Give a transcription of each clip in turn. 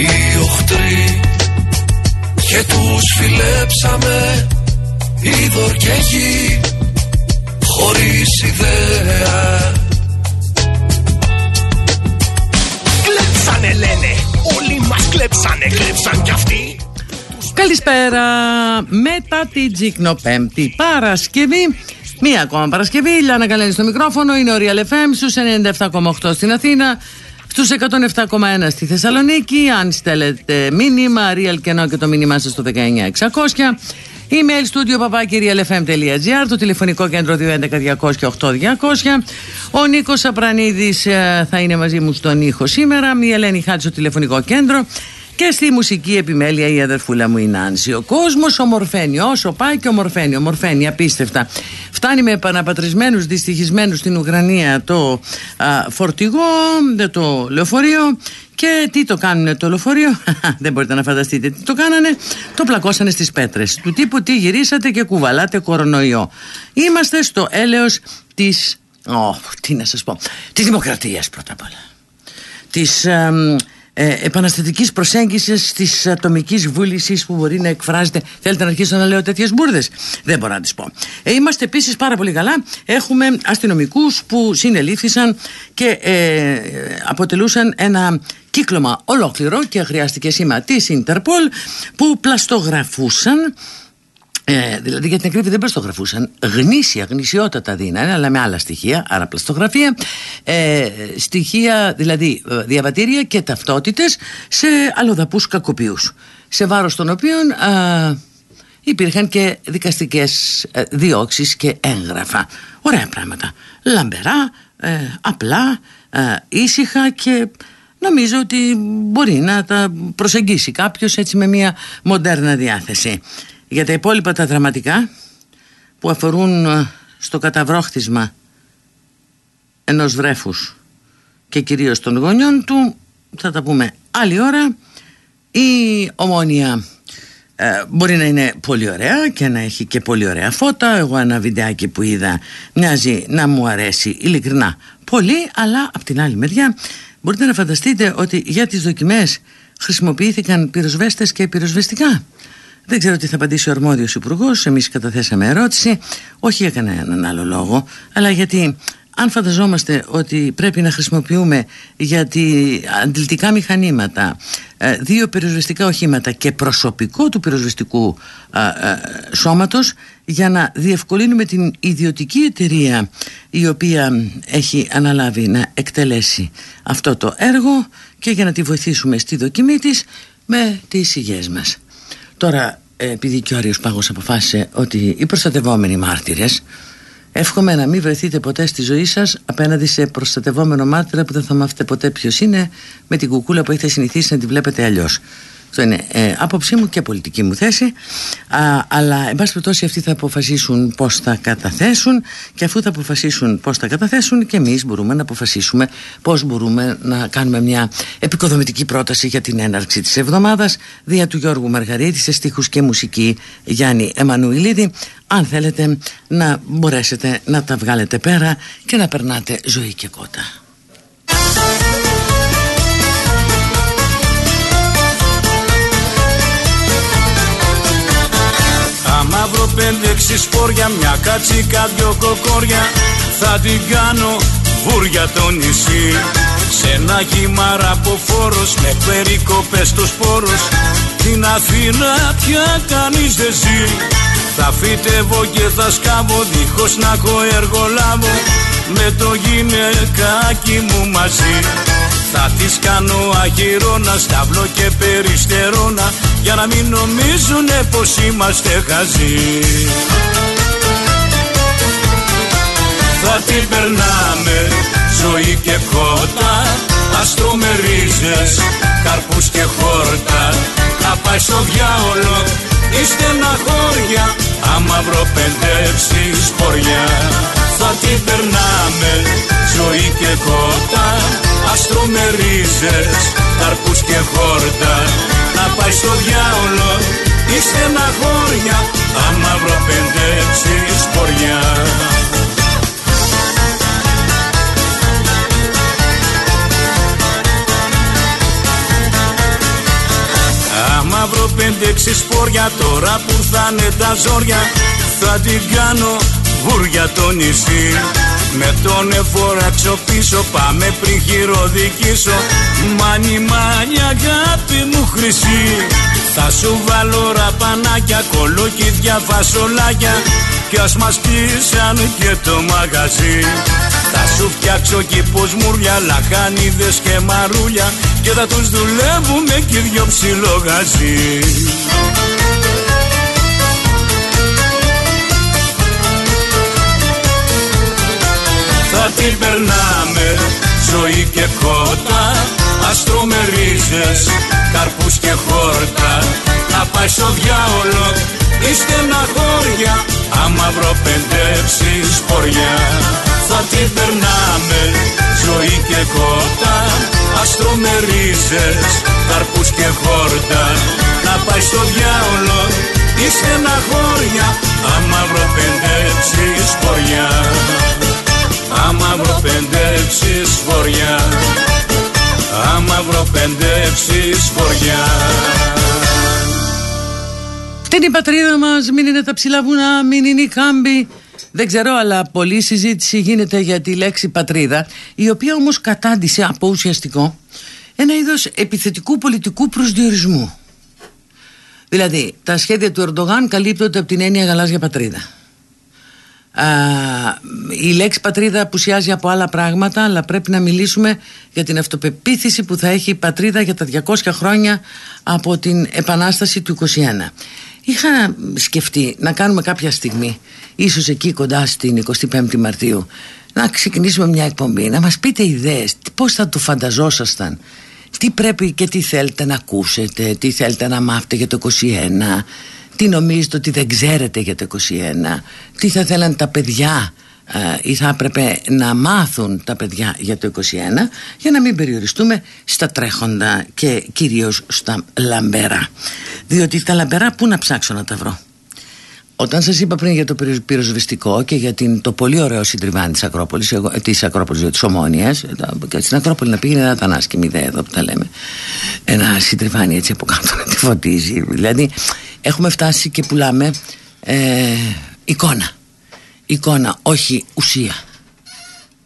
οι οχτροί και τους φιλέψαμε είδωρ και γη χωρίς ιδέα Κλέψανε λένε, όλοι μας κλέψανε, κλέψαν κι αυτοί Καλησπέρα. Μετά την Τζικνοπέμπτη Παρασκευή. Μία ακόμα Παρασκευή. Λιάννα Καλένης στο μικρόφωνο. Είναι ο Real FM στους 97,8 στην Αθήνα. Στους 107,1 στη Θεσσαλονίκη. Αν στέλνετε μήνυμα, Real Κενό και το μήνυμά σας στο 19600. Email studio papakirialfm.gr Το τηλεφωνικό κέντρο 211-200-8200 Ο Νίκος Απρανίδης ε, θα είναι μαζί μου στον ήχο σήμερα Η Ελένη Χάτση στο τηλεφωνικό κέντρο και στη μουσική επιμέλεια η αδερφούλα μου η Νάνση. Ο κόσμος ομορφαίνει. Όσο πάει και ομορφαίνει. Ομορφαίνει απίστευτα. Φτάνει με επαναπατρισμένους δυστυχισμένους στην Ουκρανία το α, φορτηγό, το λεωφορείο. Και τι το κάνουν το λεωφορείο, δεν μπορείτε να φανταστείτε τι το κάνανε, το πλακώσανε στις πέτρες. Του τύπου τι γυρίσατε και κουβαλάτε κορονοϊό. Είμαστε στο έλεος της, oh, τι να σας πω, της δημοκρατίας πρώτα απ' όλα. Της ε, επαναστατικής προσέγγισης της ατομικής βούλησης που μπορεί να εκφράζεται. Θέλετε να αρχίσω να λέω τέτοιες μπουρδες; Δεν μπορώ να τις πω. Ε, είμαστε επίσης πάρα πολύ καλά. Έχουμε αστυνομικούς που συνελήφθησαν και ε, αποτελούσαν ένα κύκλωμα ολόκληρο και χρειάστηκε σήμα της Ιντερπολ που πλαστογραφούσαν ε, δηλαδή για την ακρίβεια δεν πλαστογραφούσαν γνήσια, γνησιότατα δίνανε αλλά με άλλα στοιχεία, άρα πλαστογραφία. Ε, στοιχεία δηλαδή ε, διαβατήρια και ταυτότητες σε αλλοδαπούς κακοποιούς. Σε βάρος των οποίων ε, υπήρχαν και δικαστικές ε, διώξεις και έγγραφα. Ωραία πράγματα, λαμπερά ε, απλά, ήσυχα και νομίζω ότι μπορεί να τα προσεγγίσει κάποιος έτσι με μια μοντέρνα διάθεση για τα υπόλοιπα τα δραματικά που αφορούν ε, στο καταβρόχτισμα ενός βρέφους και κυρίως των γονιών του θα τα πούμε άλλη ώρα. Η ομόνια ε, μπορεί να είναι πολύ ωραία και να έχει και πολύ ωραία φώτα. Εγώ ένα βιντεάκι που είδα μοιάζει να μου αρέσει ειλικρινά πολύ αλλά από την άλλη μεριά μπορείτε να φανταστείτε ότι για τις δοκιμές χρησιμοποιήθηκαν πυροσβέστες και πυροσβεστικά δεν ξέρω τι θα απαντήσει ο αρμόδιος υπουργός. Εμείς καταθέσαμε ερώτηση, όχι για κανέναν άλλο λόγο, αλλά γιατί αν φανταζόμαστε ότι πρέπει να χρησιμοποιούμε για τη αντιλητικά μηχανήματα ε, δύο πυροσβεστικά οχήματα και προσωπικό του πυροσβεστικού ε, ε, σώματος για να διευκολύνουμε την ιδιωτική εταιρεία η οποία έχει αναλάβει να εκτελέσει αυτό το έργο και για να τη βοηθήσουμε στη δοκιμή της με τις υγιές μας. Τώρα, ε, επειδή και ο Άριος Πάγος αποφάσισε ότι οι προστατευόμενοι μάρτυρες εύχομαι να μην βρεθείτε ποτέ στη ζωή σας απέναντι σε προστατευόμενο μάρτυρα που δεν θα μάθετε ποτέ ποιος είναι με την κουκούλα που έχετε συνηθίσει να τη βλέπετε αλλιώς. Αυτό είναι ε, άποψή μου και πολιτική μου θέση. Α, αλλά, εν πάση περιπτώσει, αυτοί θα αποφασίσουν πώς θα καταθέσουν και αφού θα αποφασίσουν πώς θα καταθέσουν, και εμείς μπορούμε να αποφασίσουμε πώς μπορούμε να κάνουμε μια επικοδομητική πρόταση για την έναρξη της εβδομάδας δια του Γιώργου Μαργαρίτη σε στίχους και μουσική Γιάννη Εμμανουηλίδη. Αν θέλετε να μπορέσετε να τα βγάλετε πέρα και να περνάτε ζωή και κότα. Μαύρο πέντε σπόρια Μια κατσίκα δυο κοκόρια. Θα την κάνω βούρια το νησί. Σε ένα γύμαρα από φόρος Με περικοπές στους πόρους Την Αθήνα πια κανείς δεν ζει. Θα φύτευω και θα σκάβω Δίχως να έχω εργολάβω Με το γυναικάκι μου μαζί. Θα τις κάνω αγυρώνα, σταυλό και περιστερώνα Για να μην νομίζουνε πως είμαστε χαζοί. Θα την περνάμε ζωή και κότα Αστρομερίζες, καρπούς και χόρτα. Στο διάολο Είστε ένα χώρια άμα βροπεντεύσει σποριά Θα την περνάμε ζωή και κότα Άστρο με ρίζες, καρπούς και χόρτα. Να πάει στο διάολο Είστε ένα χώρια άμα βροπεντεύσει σποριά βρω πέντε σπόρια τώρα που ήρθανε τα ζόρια θα την κάνω βούρια το νησί. Με τον εφοράξω πίσω πάμε πριν χειροδικήσω. Μάνι μάνι αγάπη μου χρυσή. Θα σου βάλω ραπανάκια κολοκύδια φασολάκια. Κι ας μας πείσαν και το μαγαζί. Θα σου φτιάξω κήπους μουρλια λαχανίδες και μαρούλια. Και θα τους δουλεύουμε κι δυο ψιλογαζί την περνάμε. Ζωή και κότα άστρο με ρίζες, καρπούς και χόρτα. Να πάει στο διάολο είστε ένα χώρια άμα βροπεντεύσει σποριά θα την περνάμε ζωή και κότα άστρο με ρίζες, καρπούς και χόρτα. Να πάει στο διάολο είστε ένα χώρια άμα βροπεντεύσει σποριά Άμα βροπεντεύσεις φοριά Άμα βροπεντεύσεις φοριά Αυτή είναι η πατρίδα μας, μην είναι τα ψηλά βουνά, μην είναι η κάμπη δεν ξέρω, αλλά πολλή συζήτηση γίνεται για τη λέξη πατρίδα, η οποία όμως κατάντησε από ουσιαστικό ένα είδος επιθετικού πολιτικού προσδιορισμού. Δηλαδή, τα σχέδια του Ερντογάν καλύπτονται από την έννοια γαλάζια πατρίδα η λέξη πατρίδα απουσιάζει από άλλα πράγματα αλλά πρέπει να μιλήσουμε για την αυτοπεποίθηση που θα έχει η πατρίδα για τα 200 χρόνια από την επανάσταση του 21 είχα σκεφτεί να κάνουμε κάποια στιγμή ίσως εκεί κοντά στην 25η Μαρτίου να ξεκινήσουμε μια εκπομπή να μας πείτε ιδέες πώς θα το φανταζόσασταν. Τι πρέπει και τι θέλετε να ακούσετε τι θέλετε να μάθετε για το 21 τι νομίζετε ότι δεν ξέρετε για το 21 τι θα θέλαν τα παιδιά ε, ή θα έπρεπε να μάθουν τα παιδιά για το 21 για να μην περιοριστούμε στα τρέχοντα και κυρίως στα λαμπερά; Διότι τα λαμπερά πού να ψάξω να τα βρω; Όταν σας είπα πριν για το πυροσβεστικό και για την, το πολύ ωραίο συντριβάνι της Ακρόπολης, εγώ, της Ακρόπολης, της Ομόνιας, στην Ακρόπολη να πήγαινε να ήταν άσχημη ιδέα εδώ που τα λέμε, ένα συντριβάνι έτσι από κάτω να τη φωτίζει. Δηλαδή έχουμε φτάσει και πουλάμε ε, εικόνα. Εικόνα, όχι ουσία.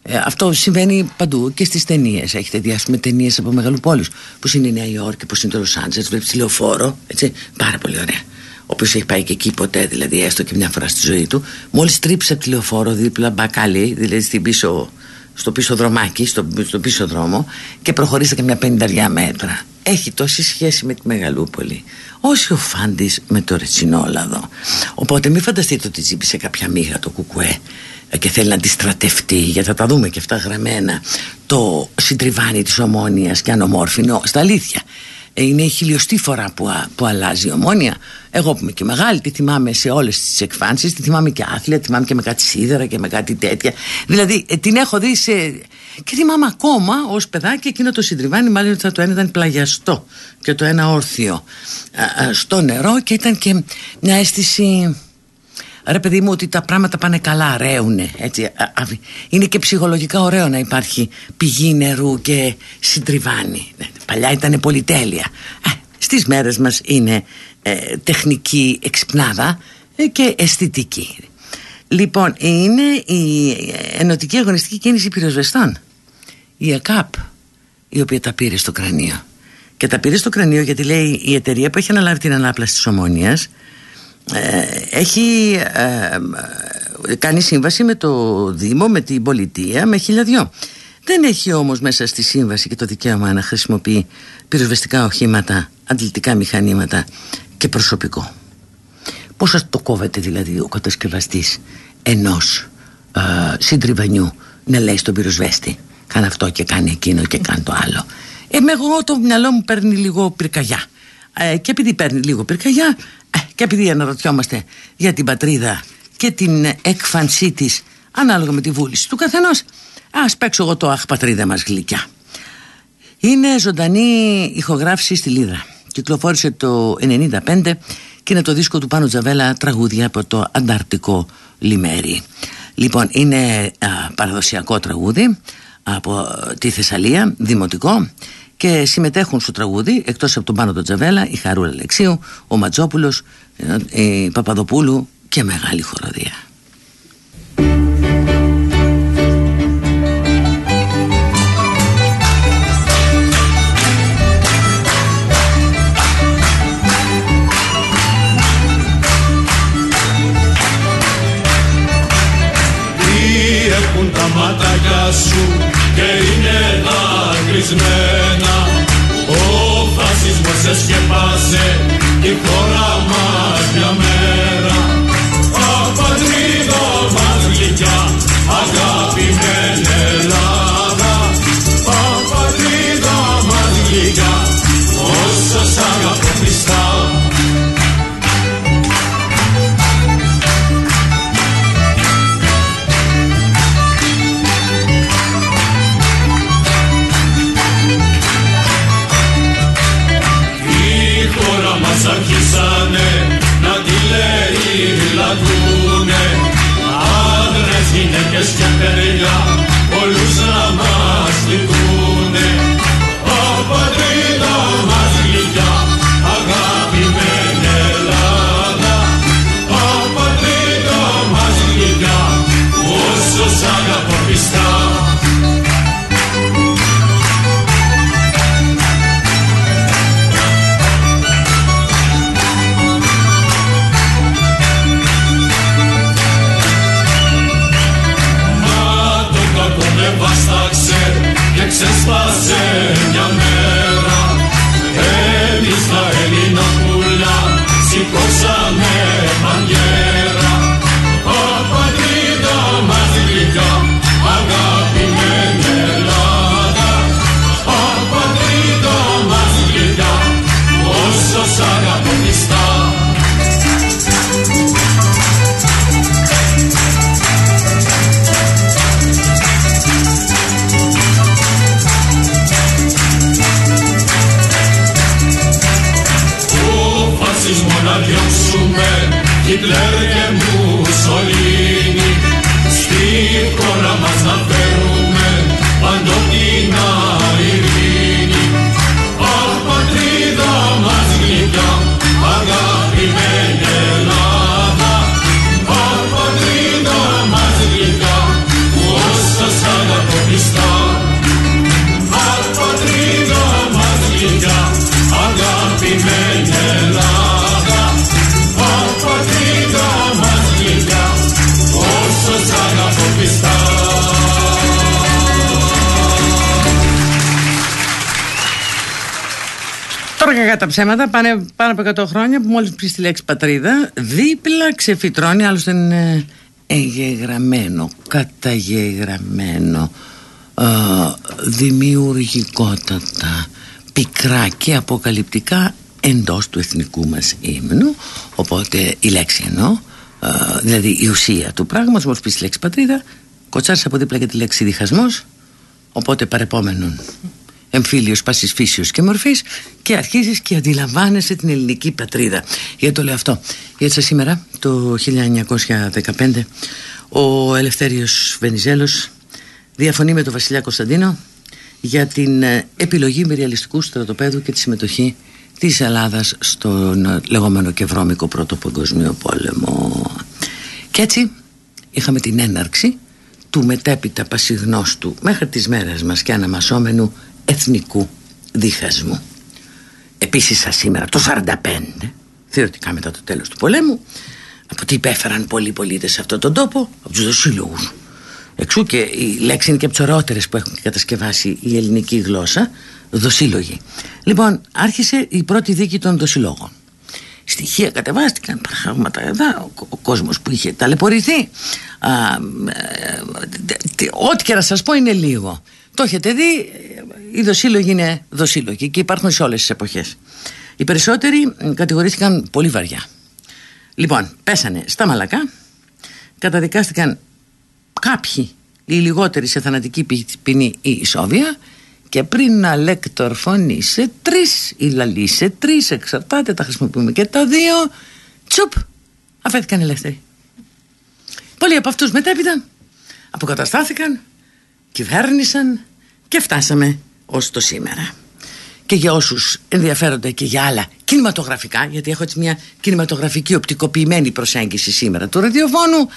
Ε, αυτό συμβαίνει παντού και στις ταινίες. Έχετε διάσουμε ταινίες από μεγαλοπόλει. Πώς είναι η Νέα Υόρκη, πώς είναι το Λος Άντζελες, βλέπει τηλεοφόρο. Έτσι, πάρα πολύ ωραία. Όποιο έχει πάει και εκεί ποτέ, δηλαδή έστω και μια φορά στη ζωή του, μόλις τρίψε από τηλεοφόρο δίπλα μπακάλι, δηλαδή στην πίσω, στο πίσω δρομάκι, στο, στο πίσω δρόμο, και προχωρήσατε και μια πενταριά μέτρα. Έχει τόση σχέση με τη Μεγαλούπολη όσο ο Φάντης με το Ρετσινόλαδο. Οπότε μην φανταστείτε ότι ζήπησε κάποια μύγα το κουκουέ και θέλει να αντιστρατευτεί γιατί θα τα δούμε και αυτά γραμμένα. Το συντριβάνι της ομόνιας και ανομόρφινο στα αλήθεια είναι η χιλιοστή φορά που, που αλλάζει η ομόνια. Εγώ που είμαι και μεγάλη, τη θυμάμαι σε όλες τις εκφάνσεις, τη θυμάμαι και άθλια, τη θυμάμαι και με κάτι σίδερα και με κάτι τέτοια. Δηλαδή ε, την έχω δει σε. και θυμάμαι ακόμα ως παιδάκι εκείνο το συντριβάνι, μάλλον ότι το ένα ήταν πλαγιαστό και το ένα όρθιο στο νερό και ήταν και μια αίσθηση ρε παιδί μου ότι τα πράγματα πάνε καλά, ρέουνε έτσι. Είναι και ψυχολογικά ωραίο να υπάρχει πηγή νερού και συντριβάνι. Ναι, παλιά ήταν πολυτέλεια. Ε, στις μέρες μας είναι ε, τεχνική εξυπνάδα ε, και αισθητική. Λοιπόν, είναι η ενωτική αγωνιστική κίνηση πυροσβεστών. Η ΕΚΑΠ, η οποία τα πήρε στο κρανίο. Και τα πήρε στο κρανίο γιατί λέει η εταιρεία που έχει αναλάβει την ανάπλαση της Ομόνιας ε, έχει ε, κάνει σύμβαση με το Δήμο, με την πολιτεία, με χιλιαδιό. Δεν έχει όμως μέσα στη σύμβαση και το δικαίωμα να χρησιμοποιεί πυροσβεστικά οχήματα, αντιλητικά μηχανήματα και προσωπικό. Πώς το κόβεται δηλαδή ο κατασκευαστής ενός ε, συντριβανιού να λέει στον πυροσβέστη κάνει αυτό και κάνει εκείνο και κάνει το άλλο. Ε, εγώ το μυαλό μου παίρνει λίγο πυρκαγιά ε, και επειδή παίρνει λίγο πυρκαγιά ε, και επειδή αναρωτιόμαστε για την πατρίδα και την έκφανσή της ανάλογα με τη βούληση του καθενός ας παίξω εγώ το αχ πατρίδα μας γλυκιά είναι ζωντανή ηχογράφηση στη Λίδρα κυκλοφόρησε το 1995 και είναι το δίσκο του Πάνου Τζαβέλα τραγούδια από το Ανταρκτικό Λιμέρι. Λοιπόν είναι παραδοσιακό τραγούδι από τη Θεσσαλία, δημοτικό και συμμετέχουν στο τραγούδι εκτός από τον Πάνο τον Τζαβέλα η Χαρούλα Αλεξίου, ο Ματζόπουλος ε, η Παπαδοπούλου και μεγάλη χοροδία. Έχουν τα μάτια σου και είναι δακρυσμένα τη Τώρα κακά τα ψέματα, πάνε πάνω από 100 χρόνια που μόλις πεις τη λέξη πατρίδα, δίπλα ξεφυτρώνει, άλλωστε είναι εγγεγραμμένο, καταγεγραμμένο, ε, δημιουργικότατα, πικρά και αποκαλυπτικά εντός του εθνικού μας ύμνου, οπότε η λέξη εννοώ, ε, δηλαδή η ουσία του πράγματος, μόλις πεις τη λέξη πατρίδα, κοτσάρεις από δίπλα και τη λέξη διχασμός, οπότε παρεπόμενον εμφύλιος πάσης φύσεως και μορφής και αρχίζεις και αντιλαμβάνεσαι την ελληνική πατρίδα. Γιατί το λέω αυτό. Γιατί σήμερα το 1915 ο Ελευθέριος Βενιζέλος διαφωνεί με τον Βασιλιά Κωνσταντίνο για την ε, επιλογή μυριαλιστικού στρατοπέδου και τη συμμετοχή της Ελλάδας στον ε, λεγόμενο και βρώμικο πρώτο παγκοσμίο πόλεμο. Και έτσι είχαμε την έναρξη του μετέπειτα πασιγνώστου μέχρι τις μέρες μας και αναμασόμενου εθνικού διχασμού. Επίσης σαν σήμερα το 45 θεωρητικά μετά το τέλος του πολέμου από τι υπέφεραν πολλοί πολίτες σε αυτόν τον τόπο από τους δοσύλλογους εξού και η λέξη είναι και από τις ωραιότερες που έχουν κατασκευάσει η ελληνική γλώσσα δοσύλλογοι. Λοιπόν άρχισε η πρώτη δίκη των δοσυλλόγων. Στοιχεία κατεβάστηκαν πράγματα εδώ ο, ο κόσμος που είχε ταλαιπωρηθεί. Α, ε, ό,τι και να σας πω είναι λίγο το έχετε δει οι δοσύλλογοι είναι δοσύλλογοι και υπάρχουν σε όλες τις εποχές Οι περισσότεροι κατηγορήθηκαν πολύ βαριά. Λοιπόν, πέσανε στα μαλακά, καταδικάστηκαν κάποιοι, οι λιγότεροι σε θανατική ποινή ή ισόβια και πριν να λέκτορφωνεί σε τρεις ή λαλεί σε τρεις, εξαρτάται, τα χρησιμοποιούμε και τα δύο, τσουπ, αφέθηκαν ελεύθεροι. Πολλοί από αυτούς μετέπειτα αποκαταστάθηκαν, κυβέρνησαν και φτάσαμε ως το σήμερα και για όσους ενδιαφέρονται και για άλλα κινηματογραφικά γιατί έχω έτσι μια κινηματογραφική οπτικοποιημένη προσέγγιση σήμερα του ραδιοφώνου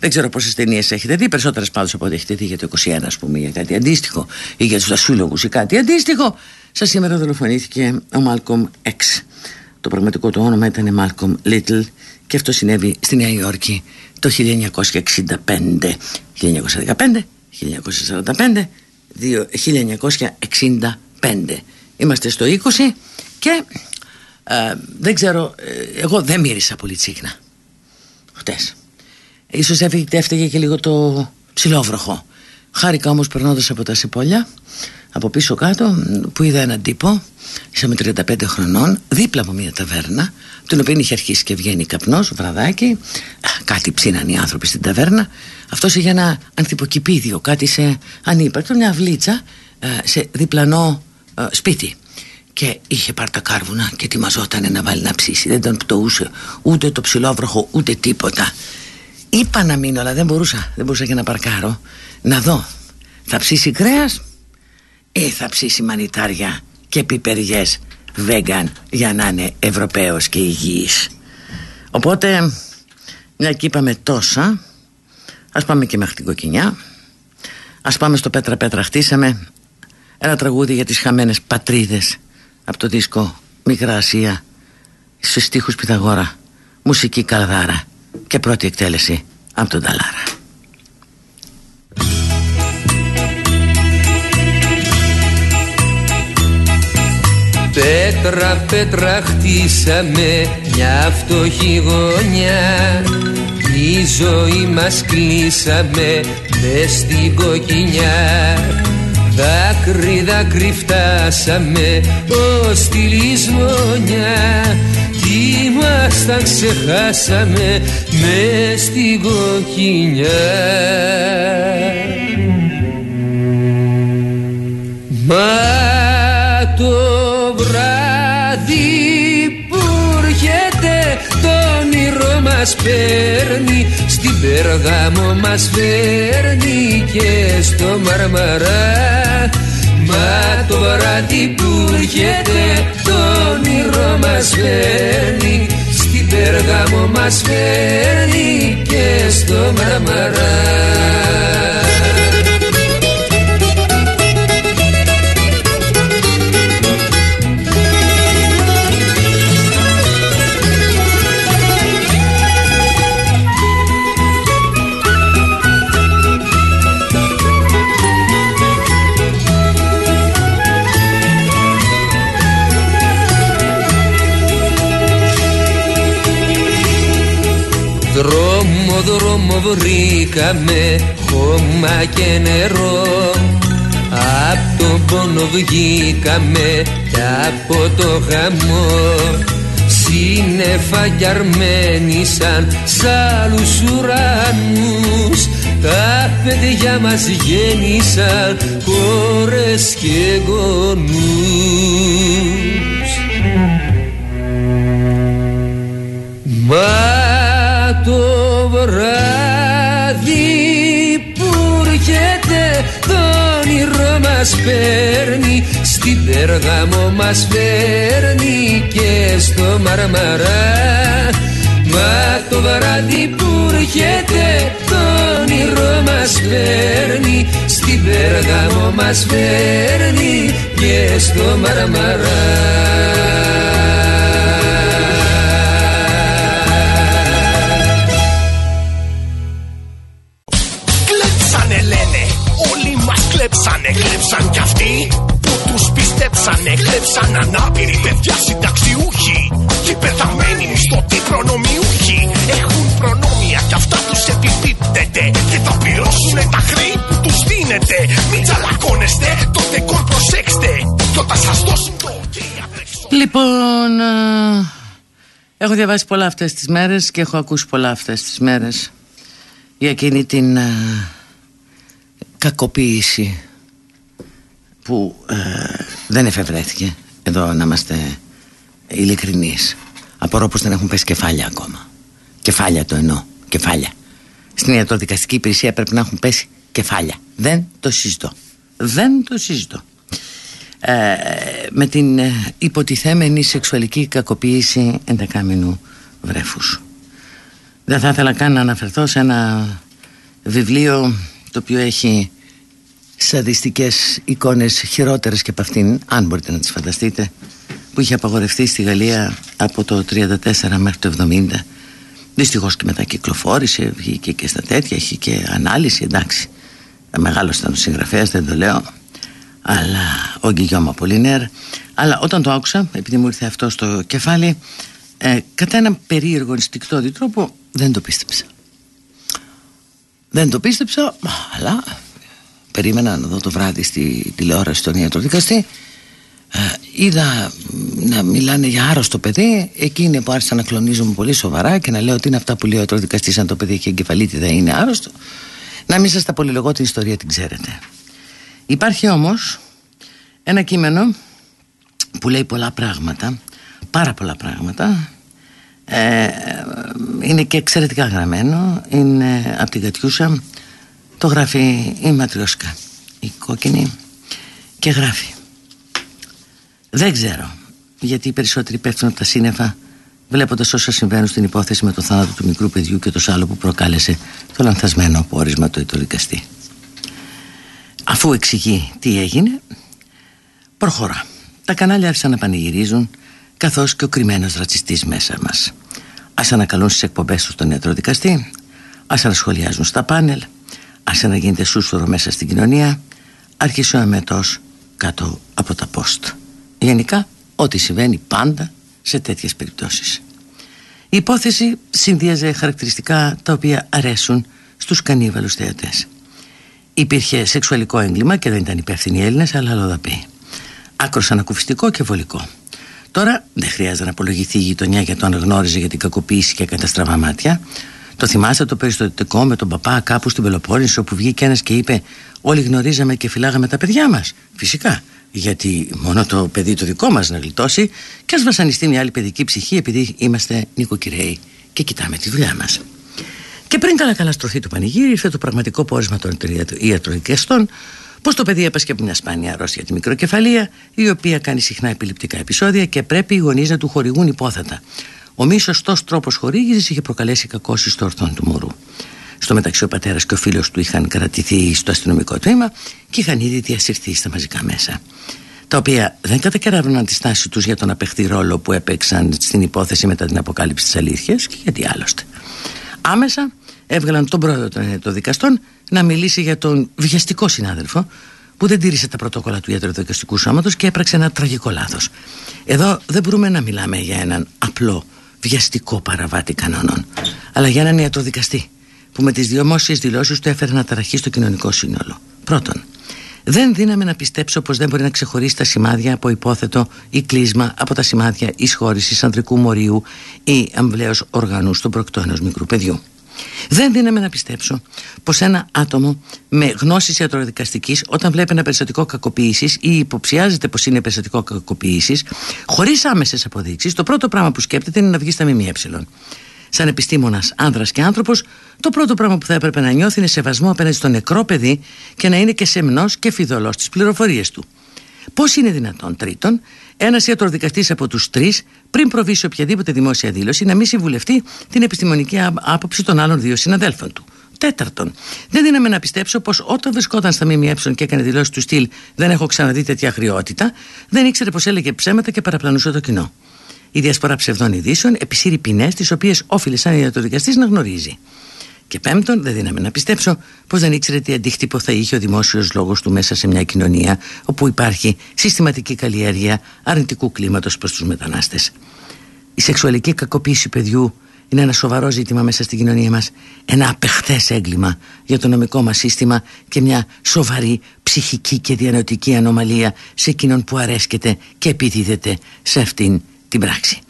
δεν ξέρω πόσες ταινίες έχετε δει, περισσότερες πάντως από ό,τι έχετε δει για το 21, ας πούμε, για κάτι αντίστοιχο, ή για τους ασύλλογου ή κάτι αντίστοιχο. Σας σήμερα δολοφονήθηκε ο Μάλκομ X. Το πραγματικό του όνομα ήταν Μάλκομ Λίτλ και αυτό συνέβη στη Νέα Υόρκη το 1965. 1915, 1945, 1965. Είμαστε στο 20 και ε, δεν ξέρω, ε, εγώ δεν μύρισα πολύ τσίχνα χτες. Ίσως έφυγε και λίγο το ψηλόβροχο. Χάρηκα όμως περνώντας από τα Σεπόλια από πίσω κάτω που είδα έναν τύπο Είσαμε 35 χρονών δίπλα από μια ταβέρνα από την οποία είχε αρχίσει και βγαίνει καπνός, βραδάκι. Κάτι ψήναν οι άνθρωποι στην ταβέρνα. Αυτός είχε ένα ανθυποκυπίδιο κάτι σε ανύπαρκτο μια αυλίτσα ε, σε διπλανό ε, σπίτι. Και είχε πάρει τα κάρβουνα και ετοιμαζόταν να βάλει να ψήσει. Δεν τον πτωούσε ούτε το ψηλόβροχο ούτε τίποτα. Είπα να μείνω αλλά δεν μπορούσα δεν μπορούσα και να παρκάρω. Να δω. Θα ψήσει κρέας ή θα ψήσει μανιτάρια και πιπεριές βέγγαν για να είναι Ευρωπαίος και υγιής. Οπότε μια και είπαμε τόσα ας πάμε και μέχρι την κοκκινιά. Ας πάμε στο Πέτρα Πέτρα. Χτίσαμε ένα τραγούδι για τις χαμένες πατρίδες από το δίσκο Μικρά Ασία στους στίχους Πυθαγόρα μουσική Καλδάρα και πρώτη εκτέλεση από τον Ταλάρα Πέτρα πέτρα χτίσαμε μια φτωχή γωνιά. Η ζωή μας κλείσαμε μες στην κοκκινιά. Δάκρυ δάκρυ φτάσαμε ως τη λησμονιά. Τι ήμασταν ξεχάσαμε μες στην κοκκινιά. Μα το μας παίρνει στην Περγάμο μας φέρνει και στο Μαρμαρά. Μα το βράδυ που έρχεται το όνειρο μας φέρνει Στην Περγάμο μας φέρνει και στο Μαρμαρά βρήκαμε χώμα και νερό. Απ' τον πόνο βγήκαμε κι από το χαμό Σύννεφα κι αρμένοι σαν σ' άλλους ουρανούς. Τα παιδιά μας γέννησαν κόρες και γονούς. Μα το βράδυ μας παίρνει στην Περγάμο μας φέρνει και στο Μαρμαρά. Μα το βράδυ που έρχεται το όνειρο μας παίρνει στην Περγάμο μας φέρνει και στο Μαρμαρά πιστέψανε Κλέψαν ανάπηροι παιδιά συνταξιούχοι. Και πεθαμένοι μισθωτοί προνομιούχοι. Έχουν προνόμια κι αυτά τους επιπίπτεται. Και θα πληρώσουν τα χρέη που τους δίνετε. Μην τσαλακώνεστε, το τεκόρ προσέξτε. Κι όταν σας δώσουν το Λοιπόν, έχω διαβάσει πολλά αυτές τις μέρες και έχω ακούσει πολλά αυτές τις μέρες για εκείνη την κακοποίηση που δεν εφευρέθηκε εδώ να είμαστε ειλικρινείς. Απορώ πως δεν έχουν πέσει κεφάλια ακόμα. Κεφάλια το εννοώ κεφάλια. Στην ιατροδικαστική υπηρεσία πρέπει να έχουν πέσει κεφάλια. Δεν το συζητώ. Δεν το συζητώ. Ε, με την ε, υποτιθέμενη σεξουαλική κακοποίηση εντεκάμινου βρέφους. Δεν θα ήθελα καν να αναφερθώ σε ένα βιβλίο το οποίο έχει σαδιστικές εικόνες χειρότερες και από αυτήν, αν μπορείτε να τις φανταστείτε, που είχε απαγορευτεί στη Γαλλία από το 34 μέχρι το 70. Δυστυχώς και μετά κυκλοφόρησε, βγήκε και στα τέτοια, έχει και ανάλυση, εντάξει. Μεγάλο ήταν ο συγγραφέας, δεν το λέω αλλά ο Γκυγιώμα Πολυνέρ αλλά όταν το άκουσα επειδή μου ήρθε αυτό στο κεφάλι ε, κατά έναν περίεργο ενστικτόδη τρόπο δεν το πίστεψα δεν το πίστεψα αλλά περίμενα να δω το βράδυ στη τηλεόραση στον ιατροδικαστή ε, είδα να μιλάνε για άρρωστο παιδί. Εκείνοι που άρχισαν να κλονίζουν πολύ σοβαρά και να λέω ότι είναι αυτά που λέει ο ιατροδικαστής αν το παιδί έχει εγκεφαλίτη δεν είναι άρρωστο. Να μην σας τα πολυλογώ την ιστορία την ξέρετε. Υπάρχει όμως ένα κείμενο που λέει πολλά πράγματα, πάρα πολλά πράγματα. Ε, είναι και εξαιρετικά γραμμένο, είναι από την Κατιούσα, το γράφει η Ματριώσκα, η κόκκινη και γράφει. Δεν ξέρω γιατί οι περισσότεροι πέφτουν από τα σύννεφα βλέποντας όσα συμβαίνουν στην υπόθεση με το θάνατο του μικρού παιδιού και το σάλο που προκάλεσε το λανθασμένο απόρισμα του δικαστή αφού εξηγεί τι έγινε προχωρά. Τα κανάλια άρχισαν να πανηγυρίζουν καθώς και ο κρυμμένος ρατσιστής μέσα μας. Ας ανακαλούν στις εκπομπές τους τον ιατροδικαστή ας ανασχολιάζουν στα πάνελ ας να γίνεται σούστορο μέσα στην κοινωνία άρχισε ο αμετός κάτω από τα post γενικά ό,τι συμβαίνει πάντα σε τέτοιες περιπτώσεις η υπόθεση συνδύαζε χαρακτηριστικά τα οποία αρέσουν στους κανίβαλους θεατές Υπήρχε σεξουαλικό έγκλημα και δεν ήταν υπεύθυνοι οι Έλληνες, αλλά αλλοδαπή. Άκρος ανακουφιστικό και βολικό. Τώρα δεν χρειάζεται να απολογηθεί η γειτονιά για το αναγνώριζε για την κακοποίηση και έκανε στραβά μάτια. Το θυμάστε το περιστατικό με τον παπά κάπου στην Πελοπόννησο που βγήκε ένας και είπε: Όλοι γνωρίζαμε και φυλάγαμε τα παιδιά μας. Φυσικά. Γιατί μόνο το παιδί το δικό μας να γλιτώσει και ας βασανιστεί μια άλλη παιδική ψυχή επειδή είμαστε νοικοκυρέοι και κοιτάμε τη δουλειά μας. Και πριν καλά καλά στρωθεί το πανηγύρι, ήρθε το πραγματικό πόρισμα των ιατροδικαστών πω το παιδί έπασχε από μια σπάνια αρρώστια τη μικροκεφαλία, η οποία κάνει συχνά επιληπτικά επεισόδια και πρέπει οι γονείς να του χορηγούν υπόθετα. Ο μη σωστός τρόπος χορήγησης είχε προκαλέσει κακώσεις στο ορθόν του μωρού. Στο μεταξύ, ο πατέρας και ο φίλος του είχαν κρατηθεί στο αστυνομικό τμήμα και είχαν ήδη διασυρθεί στα μαζικά μέσα. Τα οποία δεν κατακεράβαιναν τη στάση τους για τον απεχθή ρόλο που έπαιξαν στην υπόθεση μετά την αποκάλυψη της αλήθειας και γιατί άλλωστε. Άμεσα έβγαλαν τον πρόεδρο των δικαστών να μιλήσει για τον βιαστικό συνάδελφο που δεν τήρησε τα πρωτόκολλα του ιατροδικαστικού σώματος και έπραξε ένα τραγικό λάθος. Εδώ δεν μπορούμε να μιλάμε για έναν απλό βιαστικό παραβάτη κανόνων, αλλά για έναν ιατροδικαστή που με τις δημόσιε δηλώσεις του έφερε να ταραχεί στο κοινωνικό σύνολο. Πρώτον, δεν δύναμε να πιστέψω πως δεν μπορεί να ξεχωρίσει τα σημάδια από υπόθετο ή κλείσμα από τα σημάδια εισχώρησης ανδρικού μορίου ή αμβλέως οργανού στον προκτό ενός μικρού παιδιού. Δεν δίναμε να πιστέψω πως ένα άτομο με γνώση ιατροδικαστικής, όταν βλέπει ένα περιστατικό κακοποίησης ή υποψιάζεται πως είναι περιστατικό κακοποίησης, χωρίς άμεσες αποδείξεις, το πρώτο πράγμα που σκέπτεται είναι να βγει στα ΜΜΕ. Σαν επιστήμονας, άνδρας και άνθρωπος, το πρώτο πράγμα που θα έπρεπε να νιώθει είναι σεβασμό απέναντι στο νεκρό παιδί και να είναι και σεμνός και φιδωλός στις πληροφορίες του. Πώς είναι δυνατόν, τρίτον, ένας ιατροδικαστή από τους τρεις, πριν προβεί σε οποιαδήποτε δημόσια δήλωση, να μην συμβουλευτεί την επιστημονική άποψη των άλλων δύο συναδέλφων του. Τέταρτον, δεν δίναμε να πιστέψω πως όταν βρισκόταν στα ΜΜΕ και έκανε δηλώσεις του στυλ Δεν έχω ξαναδεί τέτοια αγριότητα, δεν ήξερε πως έλεγε ψέματα και παραπλανούσε το κοινό. Η διασπορά ψευδών ειδήσεων επισύρει ποινές, τις οποίες όφιλε σαν ιατροδικαστής να γνωρίζει. Και πέμπτον, δεν δίναμε να πιστέψω πως δεν ήξερε τι αντίκτυπο θα είχε ο δημόσιος λόγος του μέσα σε μια κοινωνία όπου υπάρχει συστηματική καλλιέργεια αρνητικού κλίματος προς τους μετανάστες. Η σεξουαλική κακοποίηση παιδιού Είναι ένα σοβαρό ζήτημα μέσα στην κοινωνία μας Ένα απεχθές έγκλημα για το νομικό μας σύστημα Και μια σοβαρή ψυχική και διανοητική ανομαλία Σε εκείνον που αρέσκεται και επιδίδεται σε αυτήν την πράξη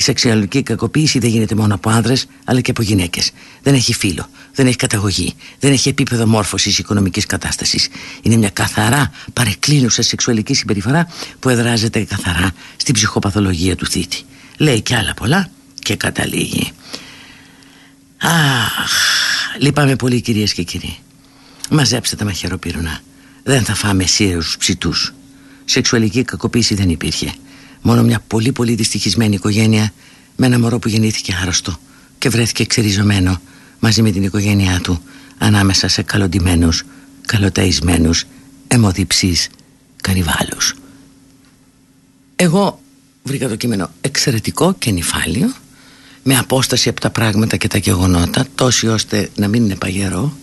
η σεξουαλική κακοποίηση δεν γίνεται μόνο από άνδρες, αλλά και από γυναίκες. Δεν έχει φύλλο, δεν έχει καταγωγή, δεν έχει επίπεδο μόρφωσης οικονομικής κατάστασης. Είναι μια καθαρά παρεκκλίνουσα σεξουαλική συμπεριφορά που εδράζεται καθαρά στην ψυχοπαθολογία του θήτη. Λέει και άλλα πολλά και καταλήγει. Αχ, λυπάμαι πολύ κυρίες και κύριοι. Μαζέψτε τα μαχαιροπύρουνα. Δεν θα φάμε σύρεου ψητούς. Σεξουαλική κακοποίηση δεν υπήρχε. Μόνο μια πολύ πολύ δυστυχισμένη οικογένεια με ένα μωρό που γεννήθηκε άρρωστο και βρέθηκε ξεριζωμένο μαζί με την οικογένειά του ανάμεσα σε καλοντημένους, καλοταϊσμένους, αιμοδιψείς κανιβάλους. Εγώ βρήκα το κείμενο εξαιρετικό και νυφάλιο με απόσταση από τα πράγματα και τα γεγονότα τόση ώστε να μην είναι παγερό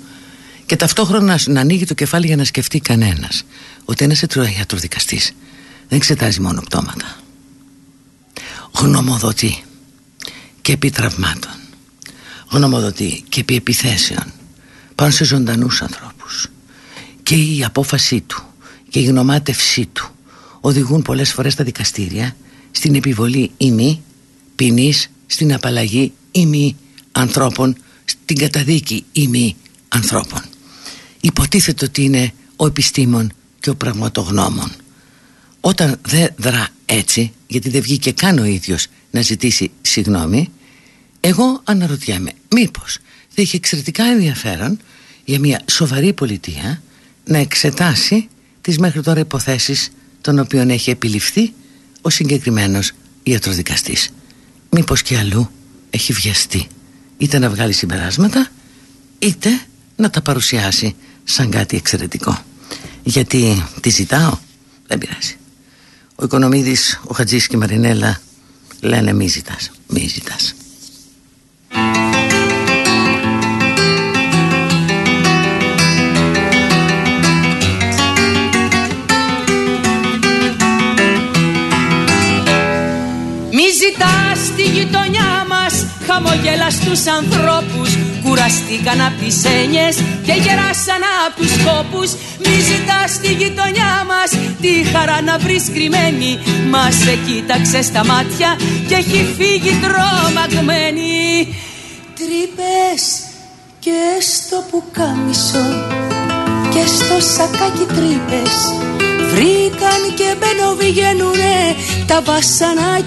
και ταυτόχρονα να ανοίγει το κεφάλι για να σκεφτεί κανένας ότι ένας ιατροδικαστής δεν εξετάζει μόνο πτώματα γνωμοδοτεί και επί τραυμάτων γνωμοδοτεί και επί επιθέσεων πάνω σε ζωντανούς ανθρώπους. Και η απόφασή του και η γνωμάτευσή του οδηγούν πολλές φορές τα δικαστήρια στην επιβολή ημί ποινής στην απαλλαγή ημί ανθρώπων στην καταδίκη ημί ανθρώπων. Υποτίθεται ότι είναι ο επιστήμον και ο πραγματογνώμων όταν δεν δρά έτσι γιατί δεν βγήκε καν ο ίδιος να ζητήσει συγγνώμη εγώ αναρωτιέμαι μήπως θα είχε εξαιρετικά ενδιαφέρον για μια σοβαρή πολιτεία να εξετάσει τις μέχρι τώρα υποθέσεις των οποίων έχει επιληφθεί ο συγκεκριμένος ιατροδικαστής. Μήπως και αλλού έχει βιαστεί είτε να βγάλει συμπεράσματα είτε να τα παρουσιάσει σαν κάτι εξαιρετικό. Γιατί τη ζητάω δεν πειράζει ο Οικονομίδης, ο Χατζής και η Μαρινέλα λένε μη ζητάς, μη ζητάς. Μη ζητάς τη γειτονιά μας χαμογελαστούς ανθρώπους Κουραστήκαν απ' τις έννοιες και γεράσαν απ' τους κόπους. Μη ζητάς στη γειτονιά μας τη χαρά να βρεις κρυμμένη. Μας σε κοίταξε στα μάτια και έχει φύγει τρομαγμένη. Τρύπες και στο πουκάμισο και στο σακάκι τρύπες Βρήκαν και μπαινοβγαίνουνε τα βασανά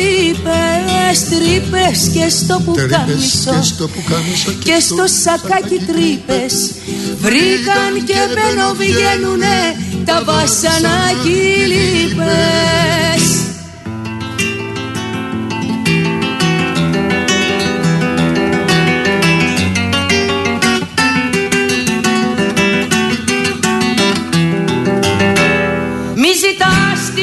λίπες Τρύπες και στο πουκάμισο και στο σακάκι τρύπες. Βρήκαν και μπαινοβγαίνουνε τα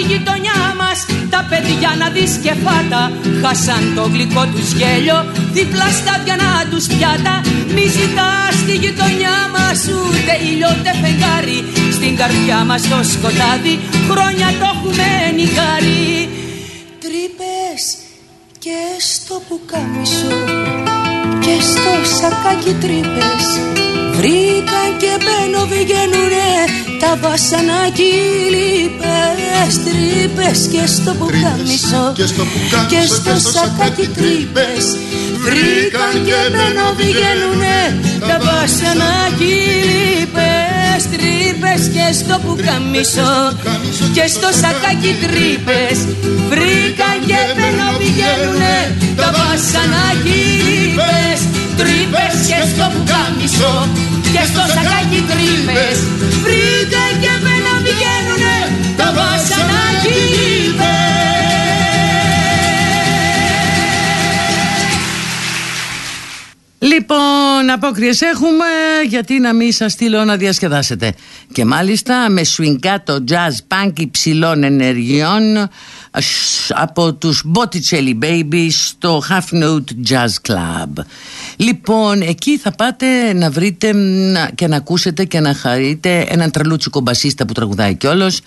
βασανά λίπες παιδιά να δεις κεφάτα Χάσαν το γλυκό τους γέλιο. Δίπλα στα πιανά τους πιάτα Μη ζητάς στη γειτονιά μας. Ούτε ήλιο ούτε φεγγάρι Στην καρδιά μας το σκοτάδι. Χρόνια το έχουμε νυχάρι Τρύπες και στο πουκάμισο Και στο σακάκι τρύπες Βρήκαν και μπαίνω βγαίνουνε τα βασανά λίπες Τρύπες και στο πουκάμισο και στο σακάκι τρύπες. Βρήκαν και μπαίνω βγαίνουνε τα βασανά λίπες Τρύπες και στο πουκάμισο και στο σακάκι τρύπες. Βρήκαν και μπαίνω βγαίνουνε τα βασανά λίπες Τρύπες και στο πουκάμισο και στο σακάκι τρύπες Βρείτε και μένα πηγαίνουνε τα βάσανα Λοιπόν, απόκριες έχουμε γιατί να μην σας στείλω να διασκεδάσετε. Και μάλιστα με σουινκάτο jazz punk υψηλών ενεργειών από τους Botticelli Babies στο Half Note Jazz Club. Λοιπόν, εκεί θα πάτε να βρείτε και να ακούσετε και να χαρείτε έναν τρελούτσικο μπασίστα που τραγουδάει κιόλας.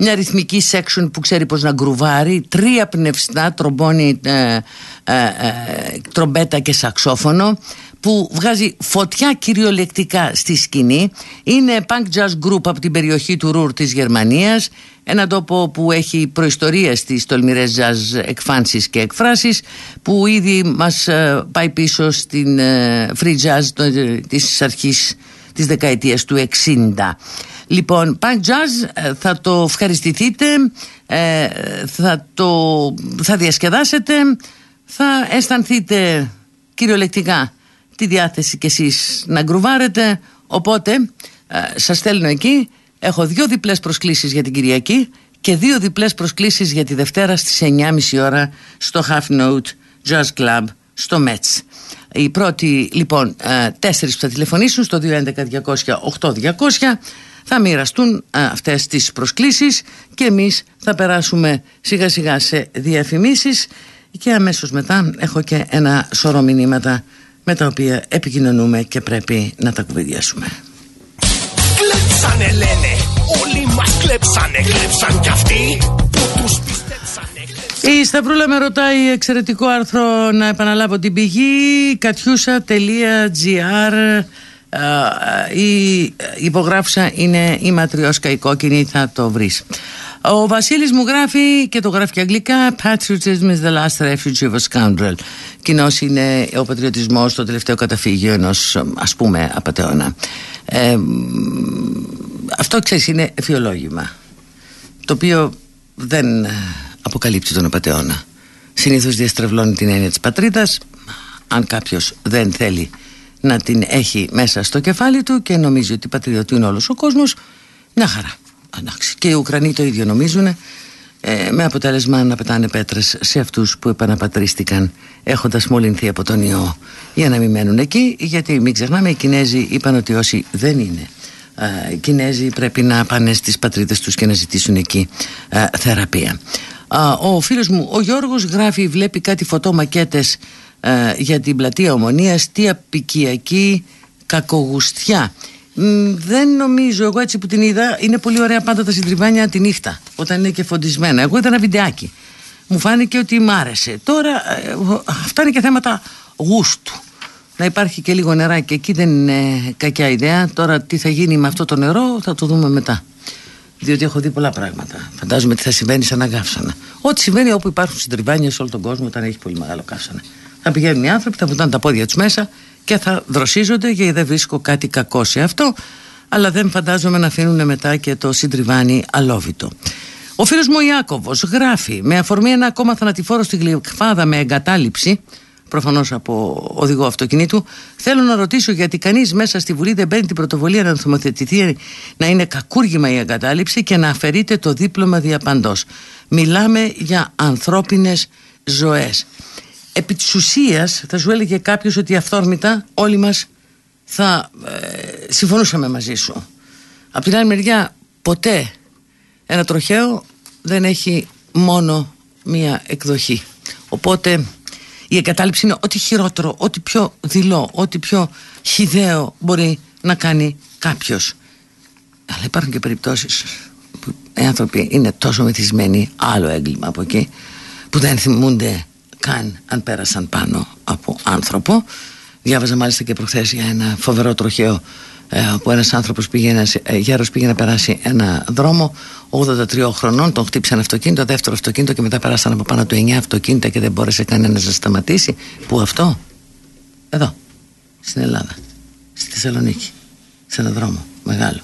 Μια ρυθμική section που ξέρει πως να γκρουβάρει. Τρία πνευστά τρομπόνι ε, ε, ε, τρομπέτα και σαξόφωνο που βγάζει φωτιά κυριολεκτικά στη σκηνή. Είναι punk jazz group από την περιοχή του Ρούρ της Γερμανίας. Ένα τόπο που έχει προϊστορία στις τολμηρές jazz εκφάνσεις και εκφράσεις που ήδη μας ε, πάει πίσω στην ε, free jazz της αρχής της δεκαετίας του 60 Λοιπόν, punk jazz ε, θα το ευχαριστηθείτε θα το θα διασκεδάσετε θα αισθανθείτε κυριολεκτικά τη διάθεση κι εσείς να γκρουβάρετε. Οπότε ε, σας στέλνω εκεί. Έχω δύο διπλές προσκλήσεις για την Κυριακή και δύο διπλές προσκλήσεις για τη Δευτέρα στις 9.30 ώρα στο Half Note Jazz Club στο Metz. Οι πρώτοι λοιπόν ε, τέσσερις που θα τηλεφωνήσουν στο 211-200-8200 θα μοιραστούν ε, αυτές τις προσκλήσεις και εμείς θα περάσουμε σιγά σιγά σε διαφημίσεις και αμέσως μετά έχω και ένα σωρό μηνύματα με τα οποία επικοινωνούμε και πρέπει να τα κουβεντιάσουμε. Κλέψανε λένε, όλοι μας κλέψανε, κλέψαν κι αυτοί που τους πιστέψανε. Η Σταυρούλα με ρωτάει εξαιρετικό άρθρο να επαναλάβω την πηγή. Κατιούσα.gr η υπογράφουσα είναι η ματριόσκα η κόκκινη θα το βρεις ο Βασίλης μου γράφει και το γράφει και αγγλικά Patriotism is the last refuge of a scoundrel Κοινός είναι ο πατριωτισμός το τελευταίο καταφύγιο ενός ας πούμε απαταιώνα. Ε, Αυτό ξέρεις είναι εφιολόγημα Το οποίο δεν αποκαλύπτει τον απαταιώνα. Συνήθως διαστρεβλώνει την έννοια της πατρίδας Αν κάποιος δεν θέλει να την έχει μέσα στο κεφάλι του και νομίζει ότι πατριωτή είναι όλος ο κόσμος μια χαρά και οι Ουκρανοί το ίδιο νομίζουν ε, με αποτέλεσμα να πετάνε πέτρες σε αυτούς που επαναπατρίστηκαν έχοντας μολυνθεί από τον ιό για να μην μένουν εκεί γιατί μην ξεχνάμε οι Κινέζοι είπαν ότι όσοι δεν είναι ε, Κινέζοι πρέπει να πάνε στις πατρίδες τους και να ζητήσουν εκεί ε, θεραπεία. Ο φίλος μου ο Γιώργος γράφει βλέπει κάτι φωτομακέτες ε, για την πλατεία Ομονίας τι απικιακή κακογουστιά δεν νομίζω, εγώ έτσι που την είδα, είναι πολύ ωραία πάντα τα συντριβάνια τη νύχτα, όταν είναι και φωτισμένα. Εγώ είδα ένα βιντεάκι. Μου φάνηκε ότι μ' άρεσε. Τώρα, ε, αυτά είναι και θέματα γούστου. Να υπάρχει και λίγο νεράκι εκεί δεν είναι κακιά ιδέα. Τώρα, τι θα γίνει με αυτό το νερό, θα το δούμε μετά. Διότι έχω δει πολλά πράγματα. Φαντάζομαι τι θα συμβαίνει σαν ένα καύσωνα. Ό,τι συμβαίνει όπου υπάρχουν συντριβάνια σε όλο τον κόσμο, όταν έχει πολύ μεγάλο καύσωνα. Θα πηγαίνουν οι άνθρωποι, θα βουτάνε τα πόδια τους μέσα και θα δροσίζονται γιατί δεν βρίσκω κάτι κακό σε αυτό αλλά δεν φαντάζομαι να αφήνουν μετά και το συντριβάνι αλόβητο. Ο φίλος μου Ιάκωβος γράφει με αφορμή ένα ακόμα θανατηφόρο στην Γλυφάδα με εγκατάλειψη, προφανώς από οδηγό αυτοκινήτου. Θέλω να ρωτήσω γιατί κανείς μέσα στη Βουλή δεν παίρνει την πρωτοβουλία να νομοθετηθεί να είναι κακούργημα η εγκατάλειψη και να αφαιρείται το δίπλωμα διαπαντός. Μιλάμε για ανθρώπινες ζωές επί της ουσίας θα σου έλεγε κάποιος ότι αυθόρμητα όλοι μας θα ε, συμφωνούσαμε μαζί σου. Απ' την άλλη μεριά ποτέ ένα τροχαίο δεν έχει μόνο μία εκδοχή. Οπότε η εγκατάλειψη είναι ό,τι χειρότερο, ό,τι πιο δειλό, ό,τι πιο χιδαίο μπορεί να κάνει κάποιος. Αλλά υπάρχουν και περιπτώσεις που οι άνθρωποι είναι τόσο μεθυσμένοι, άλλο έγκλημα από εκεί, που δεν θυμούνται καν αν πέρασαν πάνω από άνθρωπο. Διάβαζα μάλιστα και προχθές για ένα φοβερό τροχαίο ε, που ένας άνθρωπος πήγε, ε, γέρος πήγε να περάσει ένα δρόμο 83 χρονών, τον χτύπησε ένα αυτοκίνητο, δεύτερο αυτοκίνητο και μετά περάσαν από πάνω του 9 αυτοκίνητα και δεν μπόρεσε κανένα να σταματήσει. Πού αυτό; Εδώ, στην Ελλάδα, στη Θεσσαλονίκη, σε ένα δρόμο μεγάλο.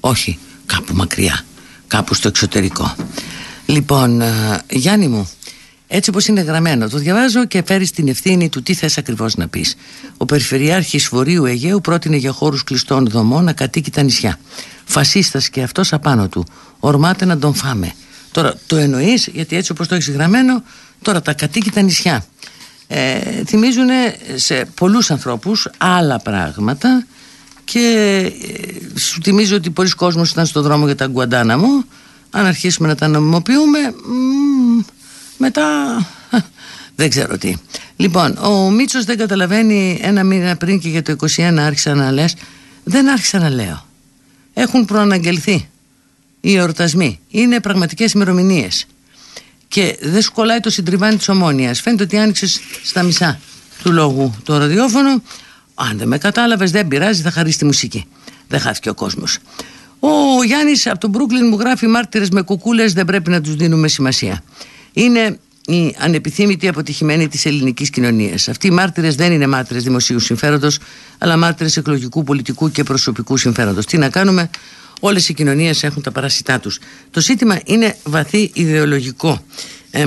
Όχι κάπου μακριά, κάπου στο εξωτερικό. Λοιπόν, ε, Γιάννη μου, έτσι όπως είναι γραμμένο. Το διαβάζω και φέρεις την ευθύνη του τι θες ακριβώς να πεις. Ο Περιφερειάρχης Βορείου Αιγαίου πρότεινε για χώρους κλειστών δομών να κατοίκει τα νησιά. Φασίστας και αυτός απάνω του. Ορμάται να τον φάμε. Τώρα το εννοείς γιατί έτσι όπως το έχεις γραμμένο τώρα τα κατοίκει τα νησιά. Ε, θυμίζουν σε πολλούς ανθρώπους άλλα πράγματα και ε, σου θυμίζω ότι πολλοί κόσμος ήταν στον δρόμο για τα μου αν αρχίσουμε να τα νομιμοποιούμε μετά δεν ξέρω τι. Λοιπόν, ο Μίτσος δεν καταλαβαίνει ένα μήνα πριν και για το 21 άρχισα να λες. Δεν άρχισα να λέω. Έχουν προαναγγελθεί οι εορτασμοί είναι πραγματικές ημερομηνίες. και δεν σου κολλάει το συντριβάνι της ομόνιας φαίνεται ότι άνοιξες στα μισά του λόγου το ραδιόφωνο αν δεν με κατάλαβες δεν πειράζει θα χαρίσει τη μουσική δεν χάθηκε ο κόσμος ο Γιάννης από τον Μπρούκλιν μου γράφει μάρτυρες με κουκούλες δεν πρέπει να τους δίνουμε σημασία είναι η ανεπιθύμητη αποτυχημένη της ελληνικής κοινωνίας. Αυτοί οι μάρτυρες δεν είναι μάρτυρες δημοσίου συμφέροντος, αλλά μάρτυρες εκλογικού, πολιτικού και προσωπικού συμφέροντος. Τι να κάνουμε, όλες οι κοινωνίες έχουν τα παράσιτά τους. Το ζήτημα είναι βαθύ ιδεολογικό. Ε,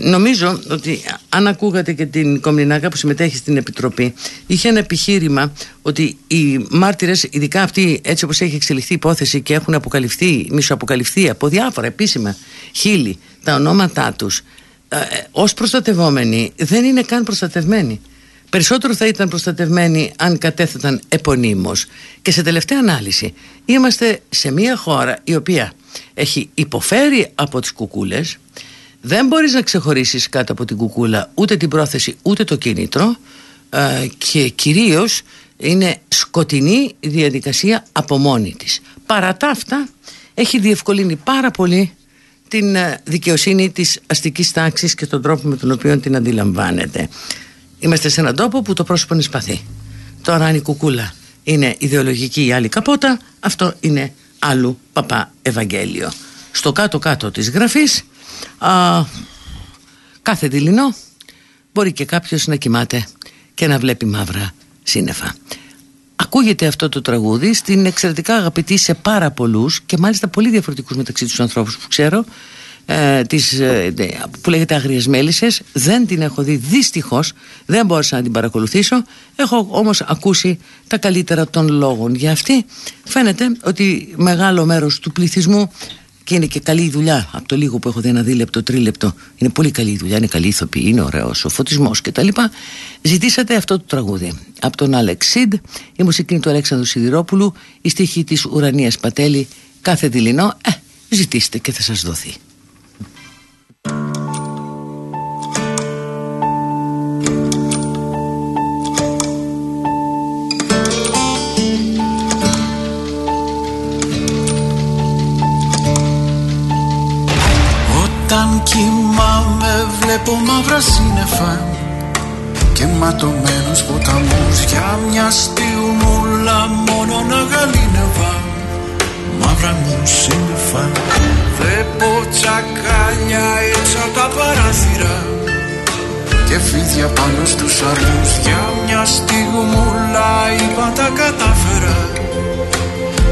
νομίζω ότι αν ακούγατε και την Κομνηνάκα που συμμετέχει στην Επιτροπή είχε ένα επιχείρημα ότι οι μάρτυρες ειδικά αυτοί έτσι όπως έχει εξελιχθεί η υπόθεση και έχουν αποκαλυφθεί, μισοαποκαλυφθεί από διάφορα επίσημα χείλη τα ονόματά τους ε, ως προστατευόμενοι δεν είναι καν προστατευμένοι. Περισσότερο θα ήταν προστατευμένοι αν κατέθεταν επωνύμως. Και σε τελευταία ανάλυση είμαστε σε μια χώρα η οποία έχει υποφέρει από τις κουκούλες. Δεν μπορείς να ξεχωρίσεις κάτω από την κουκούλα ούτε την πρόθεση ούτε το κίνητρο. Ε, και κυρίως είναι σκοτεινή διαδικασία από μόνη της. Παρά τα αυτά έχει διευκολύνει πάρα πολύ την ε, δικαιοσύνη της αστικής τάξης και τον τρόπο με τον οποίο την αντιλαμβάνεται. Είμαστε σε έναν τόπο που το πρόσωπο είναι σπαθή. Τώρα αν η κουκούλα είναι ιδεολογική ή άλλη καπότα, αυτό είναι άλλου παπά Ευαγγέλιο. Στο κάτω-κάτω της γραφής, α, κάθε δειλινό μπορεί και κάποιος να κοιμάται και να βλέπει μαύρα σύννεφα. Ακούγεται αυτό το τραγούδι στην εξαιρετικά αγαπητή σε πάρα πολλούς και μάλιστα πολύ διαφορετικούς μεταξύ τους ανθρώπους που ξέρω. Ε, της, ε, που λέγεται Αγριές Μέλισσες δεν την έχω δει δυστυχώς. Δεν μπόρεσα να την παρακολουθήσω. Έχω όμως ακούσει τα καλύτερα των λόγων. Για αυτή φαίνεται ότι μεγάλο μέρος του πληθυσμού και είναι και καλή η δουλειά. Από το λίγο που έχω δει ένα δίλεπτο, τρίλεπτο, είναι πολύ καλή η δουλειά, είναι καλή ηθοποιή, είναι ωραίος ο φωτισμός κτλ. Ζητήσατε αυτό το τραγούδι από τον Άλεξ Σιντ, η μουσική είναι του Αλέξανδρου Σιδηρόπουλου, η στίχη της Ουρανίας Πατέλη, κάθε δειλινό. Ε, ζητήστε και θα σας δοθεί. Κοιμάμαι βλέπω μαύρα σύννεφα Και ματωμένους ποταμούς. Για μια στιγμούλα μόνο να γαλήνευα. Μαύρα μου σύννεφα. Βλέπω τσακάλια έξω από τα παράθυρα και φίδια πάνω στους αρμούς Για μια στιγμούλα είπα τα κατάφερα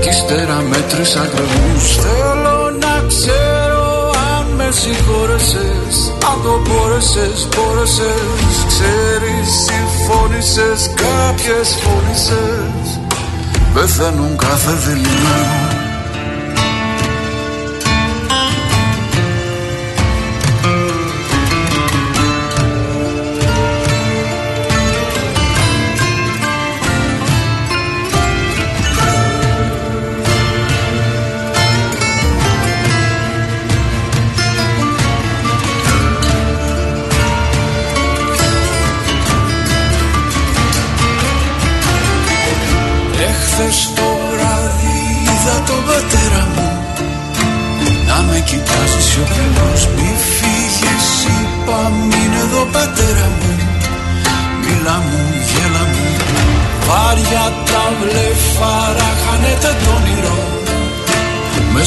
Κι ύστερα μέτρησα κρεμούς συγχώρεσες Αν το μπόρεσες, μπόρεσες Ξέρεις, συμφώνησες Κάποιες φώνησες. Πεθαίνουν κάθε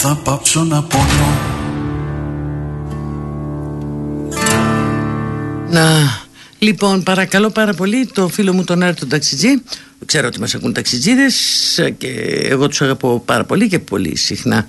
θα πάψω να πονώ. Να, λοιπόν παρακαλώ πάρα πολύ το φίλο μου τον Άρη τον ταξιτζή. Ξέρω ότι μας ακούν ταξιτζίδες και εγώ τους αγαπώ πάρα πολύ και πολύ συχνά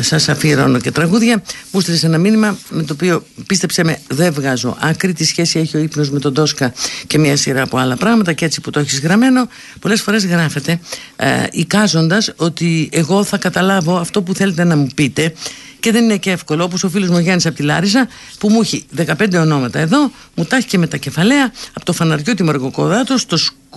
σας αφιερώνω και τραγούδια. Μου στείλες ένα μήνυμα με το οποίο πίστεψε με δεν βγάζω άκρη. Τη σχέση έχει ο ύπνος με τον Τόσκα και μια σειρά από άλλα πράγματα και έτσι που το έχεις γραμμένο πολλές φορές γράφετε ε, εικάζοντας ότι εγώ θα καταλάβω αυτό που θέλετε να μου πείτε και δεν είναι και εύκολο όπως ο φίλος μου Γιάννης από τη Λάρισα που μου έχει 15 ονόματα εδώ μου τα έχει και με τα κεφαλαία από το φαναριό τη Μαρκοκοδάτο στο,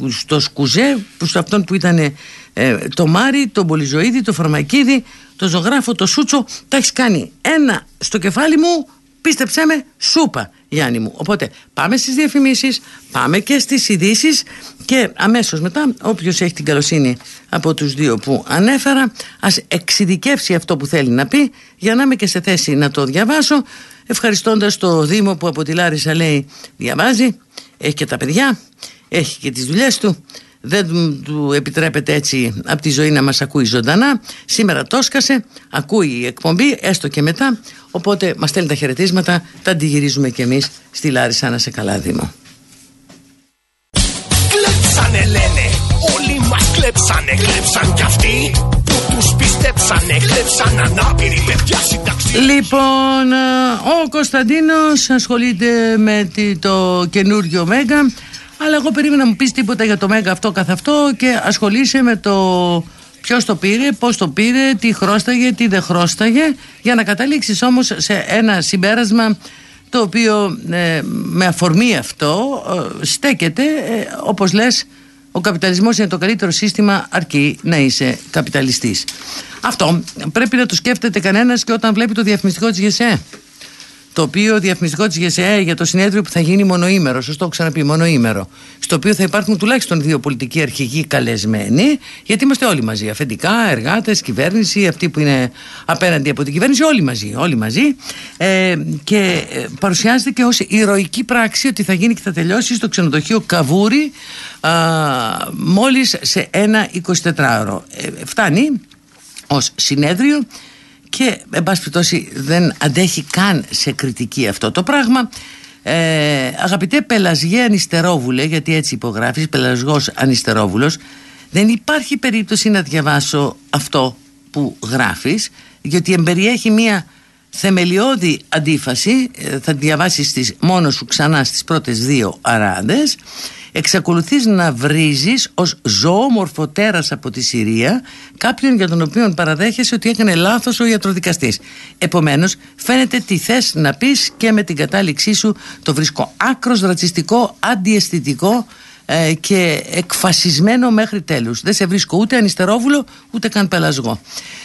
στο Σκουζέ προς αυτόν που ήταν ε, το Μάρι, το Πολυζωίδη, το Φαρμακίδη το ζωγράφο, το Σούτσο τα έχεις κάνει ένα στο κεφάλι μου πίστεψέ με σούπα Γιάννη μου. Οπότε πάμε στις διαφημίσεις πάμε και στις ειδήσεις και αμέσως μετά όποιος έχει την καλοσύνη από τους δύο που ανέφερα ας εξειδικεύσει αυτό που θέλει να πει για να είμαι και σε θέση να το διαβάσω ευχαριστώντας το Δήμο που από τη Λάρισα λέει διαβάζει έχει και τα παιδιά έχει και τις δουλειές του δεν του επιτρέπεται έτσι από τη ζωή να μας ακούει ζωντανά. Σήμερα το σκασε, ακούει η εκπομπή έστω και μετά. Οπότε μας στέλνει τα χαιρετίσματα τα αντιγυρίζουμε κι εμείς στη Λάρισα. Να σε καλά Δήμο. Κλέψανε λένε, όλοι μας κλέψανε, κλέψαν κι αυτοί που τους πιστέψανε, κλέψαν ανάπηροι παιδιά συνταξιοί Λοιπόν, ο Κωνσταντίνος ασχολείται με το καινούριο Μέγκα αλλά εγώ περίμενα να μου πεις τίποτα για το Μέγκα αυτό καθ' αυτό και ασχολείσαι με το ποιος το πήρε, πώς το πήρε, τι χρώσταγε, τι δεν χρώσταγε, για να καταλήξεις όμως σε ένα συμπέρασμα το οποίο ε, με αφορμή αυτό ε, στέκεται ε, όπως λες ο καπιταλισμός είναι το καλύτερο σύστημα αρκεί να είσαι καπιταλιστής. Αυτό πρέπει να το σκέφτεται κανένας και όταν βλέπει το διαφημιστικό της ΓΕΣΕ το οποίο διαφημιστικό της ΓΕΣΕ για το συνέδριο που θα γίνει μονοήμερο, σωστό έχω ξαναπεί, μονοήμερο, στο οποίο θα υπάρχουν τουλάχιστον δύο πολιτικοί αρχηγοί καλεσμένοι, γιατί είμαστε όλοι μαζί. Αφεντικά, εργάτες, κυβέρνηση, αυτοί που είναι απέναντι από την κυβέρνηση, όλοι μαζί. Όλοι μαζί ε, και ε, παρουσιάζεται και ως ηρωική πράξη ότι θα γίνει και θα τελειώσει στο ξενοδοχείο Καβούρη μόλις σε ένα 24ωρο. Ε, φτάνει ως συνέδριο και εν πάση περιπτώσει δεν αντέχει καν σε κριτική αυτό το πράγμα. Ε, αγαπητέ Πελασγέ Ανιστερόβουλε γιατί έτσι υπογράφεις Πελασγός Ανιστερόβουλος δεν υπάρχει περίπτωση να διαβάσω αυτό που γράφεις γιατί εμπεριέχει μια θεμελιώδη αντίφαση. Ε, θα διαβάσεις τις, μόνο σου ξανά στις πρώτες δύο αράδες εξακολουθείς να βρίζεις ως ζωόμορφο τέρας από τη Συρία κάποιον για τον οποίο παραδέχεσαι ότι έκανε λάθος ο ιατροδικαστής. Επομένως φαίνεται τι θες να πεις και με την κατάληξή σου το βρίσκω άκρος ρατσιστικό, αντιαισθητικό ε, και εκφασισμένο μέχρι τέλους. Δεν σε βρίσκω ούτε ανιστερόβουλο ούτε καν πελασγό.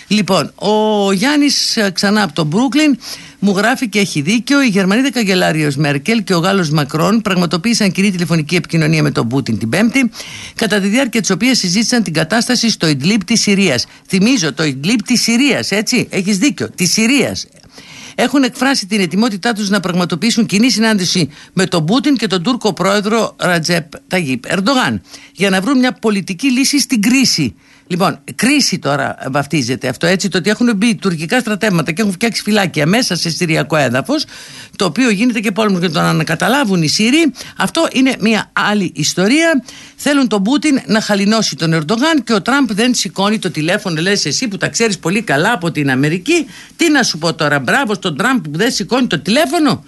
Λοιπόν, ο Γιάννης ε, ξανά από το Μπρούκλιν μου γράφει και έχει δίκιο. Η Γερμανίδα καγκελάριος Μέρκελ και ο Γάλλος Μακρόν πραγματοποίησαν κοινή τηλεφωνική επικοινωνία με τον Πούτιν την Πέμπτη, κατά τη διάρκεια της οποίας συζήτησαν την κατάσταση στο Ιντλίπ της Συρίας. Θυμίζω, το Ιντλίπ της Συρίας, έτσι; Έχεις δίκιο, της Συρίας έχουν εκφράσει την ετοιμότητά τους να πραγματοποιήσουν κοινή συνάντηση με τον Πούτιν και τον Τούρκο πρόεδρο Ρατζέπ Ταγίπ Ερντογάν για να βρουν μια πολιτική λύση στην κρίση Λοιπόν, κρίση τώρα βαφτίζεται αυτό έτσι, το ότι έχουν μπει τουρκικά στρατεύματα και έχουν φτιάξει φυλάκια μέσα σε Συριακό έδαφος, το οποίο γίνεται και πόλεμος για το να ανακαταλάβουν οι Σύριοι. Αυτό είναι μια άλλη ιστορία. Θέλουν τον Πούτιν να χαλινώσει τον Ερντογάν και ο Τραμπ δεν σηκώνει το τηλέφωνο. Λες εσύ που τα ξέρεις πολύ καλά από την Αμερική, τι να σου πω τώρα, μπράβο στον Τραμπ που δεν σηκώνει το τηλέφωνο.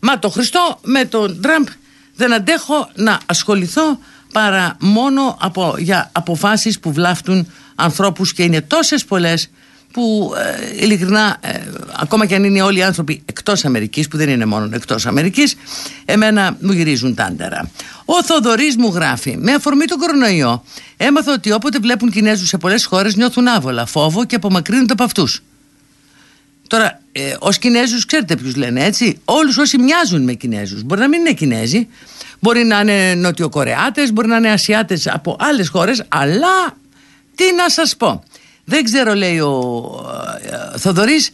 Μα το Χριστό με τον Τραμπ δεν αντέχω να ασχοληθώ παρά μόνο από, για αποφάσεις που βλάφτουν ανθρώπους και είναι τόσες πολλές που ε, ειλικρινά ε, ακόμα και αν είναι όλοι οι άνθρωποι εκτός Αμερικής που δεν είναι μόνο εκτός Αμερικής εμένα μου γυρίζουν τάντερα ο Θοδωρής μου γράφει με αφορμή τον κορονοϊό έμαθα ότι όποτε βλέπουν Κινέζους σε πολλές χώρες νιώθουν άβολα, φόβο και απομακρύνονται από αυτούς Τώρα, ε, ως Κινέζους, ξέρετε ποιους λένε έτσι; Όλους όσοι μοιάζουν με Κινέζους. Μπορεί να μην είναι Κινέζοι, Μπορεί να είναι Νοτιοκορεάτες, μπορεί να είναι Ασιάτες από άλλες χώρες, αλλά τι να σας πω. Δεν ξέρω λέει ο ε, Θοδωρής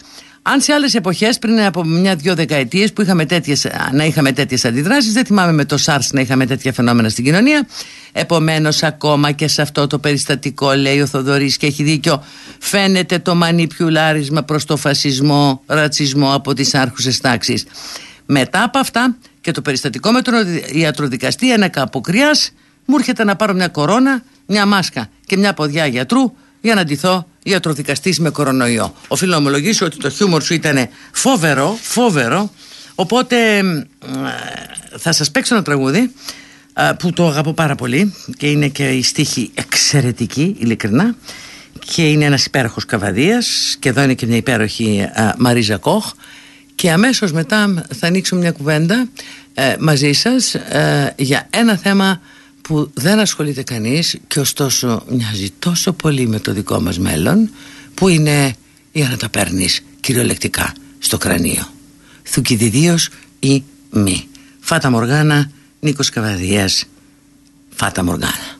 αν σε άλλες εποχές, πριν από μια-δυο δεκαετίες που είχαμε τέτοιες, να είχαμε τέτοιες αντιδράσεις, δεν θυμάμαι με το SARS να είχαμε τέτοια φαινόμενα στην κοινωνία. Επομένως, ακόμα και σε αυτό το περιστατικό, λέει ο Θοδωρής, και έχει δίκιο, φαίνεται το μανιπιουλάρισμα προς το φασισμό, ρατσισμό από τις άρχουσες τάξεις. Μετά από αυτά, και το περιστατικό με τον ιατροδικαστή ένα αποκριά μου έρχεται να πάρω μια κορώνα μια μάσκα και μια ποδιά γιατρού για να ντυθώ ιατροδικαστής με κορονοϊό. Οφείλω να ομολογήσω ότι το χιούμορ σου ήταν φόβερο, φόβερο. Οπότε θα σας παίξω ένα τραγούδι που το αγαπώ πάρα πολύ και είναι και η στίχη εξαιρετική, ειλικρινά και είναι ένας υπέροχος καβαδίας και εδώ είναι και μια υπέροχη Μαρίζα Κόχ και αμέσως μετά θα ανοίξουμε μια κουβέντα ε, μαζί σας ε, για ένα θέμα που δεν ασχολείται κανείς και ωστόσο μοιάζει τόσο πολύ με το δικό μας μέλλον που είναι για να τα παίρνεις κυριολεκτικά στο κρανίο. Θουκυδιδίος ή μη. Φάτα Μοργάνα, Νίκος Καβαδίας, Φάτα Μοργάνα.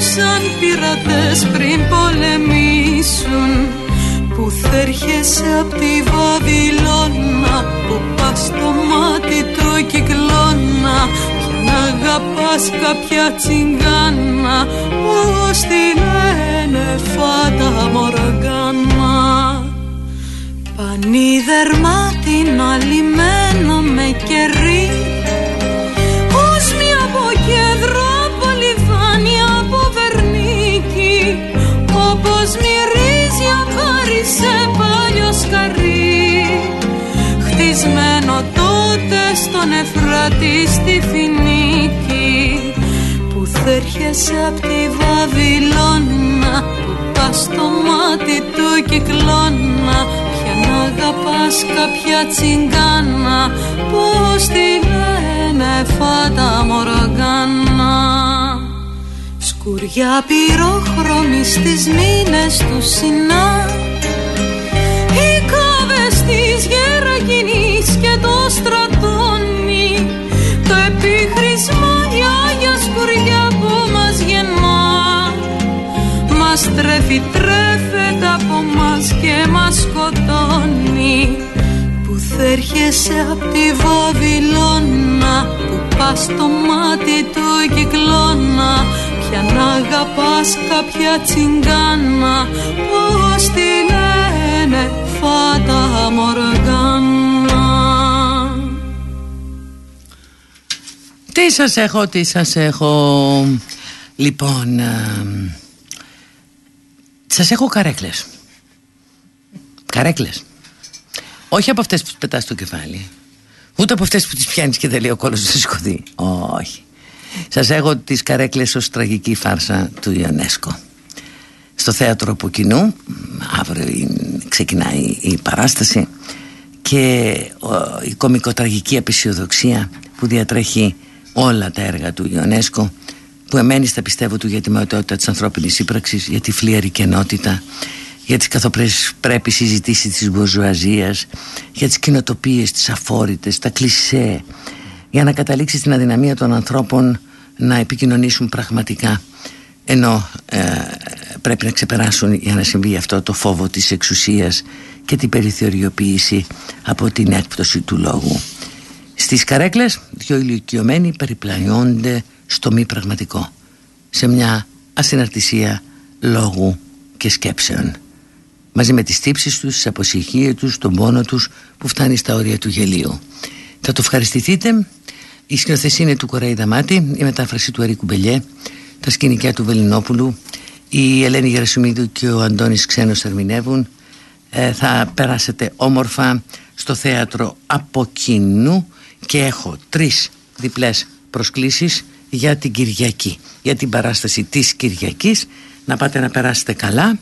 Κοινωνούσαν πειρατές πριν πολεμήσουν που θέρχεσαι απ' τη Βαβυλώνα που πας στο μάτι του κυκλώνα αγαπάς κάποια τσιγκάνα Πώς τη λένε φάτα μοργάνα. Πανίδερμα την αλυμένο με κερί στον Εφράτη στη Φινίκη που θέρχεσαι απ' τη Βαβυλώνα που πας στο μάτι του κυκλώνα πια να αγαπάς κάποια τσιγκάνα πως τη λένε φάτα μοργάνα. Σκουριά πυρόχρωμη στις μήνες του Σινά Οι κάβες της Γερακινής και το Στρατόνι Μας τρέφει τρέφεται από μας και μας σκοτώνει. Πούθ' έρχεσαι απ' τη Βαβυλώνα Πού πας στο μάτι του κυκλώνα Ποιαν αγαπάς κάποια τσιγγάνα. Πώς τη λένε φάτα μοργάνα. Τι σας έχω, τι σας έχω. Λοιπόν ε, Σας έχω καρέκλες. Καρέκλες. Όχι από αυτές που πετάς στο κεφάλι Ούτε από αυτές που τις πιάνεις και δεν λέει ο κόλος σου σηκωθεί Όχι. Σας έχω τις καρέκλες ως τραγική φάρσα του Ιωνέσκο Στο θέατρο από κοινού Αύριο ξεκινάει η παράσταση Και η κομικοτραγική απεισιοδοξία Που διατρέχει όλα τα έργα του Ιωνέσκο που εμένει στα πιστεύω του για τη μαωτότητα της ανθρώπινης ύπραξης, για τη φλιαρή κενότητα, για τις καθοπρέπει συζητήσεις της μπουρζουαζίας, για τις κοινοτοπίες, τις αφόρητες, τα κλισέ, για να καταλήξει στην αδυναμία των ανθρώπων να επικοινωνήσουν πραγματικά ενώ ε, πρέπει να ξεπεράσουν για να συμβεί αυτό το φόβο της εξουσίας και την περιθωριοποίηση από την έκπτωση του λόγου. Στις καρέκλες δύο ηλικιωμένοι περιπλανιόνται στο μη πραγματικό σε μια ασυναρτησία λόγου και σκέψεων μαζί με τις τύψεις τους, τις αποσυχίες τους, τον πόνο τους που φτάνει στα όρια του γελίου. Θα το ευχαριστηθείτε. Η σκηνοθεσία είναι του Κορέι Δαμάτη, η μετάφραση του Ερίκου Μπελιέ, τα σκηνικά του Βελινόπουλου, η Ελένη Γερασιμίδου και ο Αντώνης Ξένος ερμηνεύουν. Ε, θα περάσετε όμορφα στο θέατρο από κοινού και έχω τρεις διπλές προσκλήσεις για την Κυριακή. Για την παράσταση της Κυριακής να πάτε να περάσετε καλά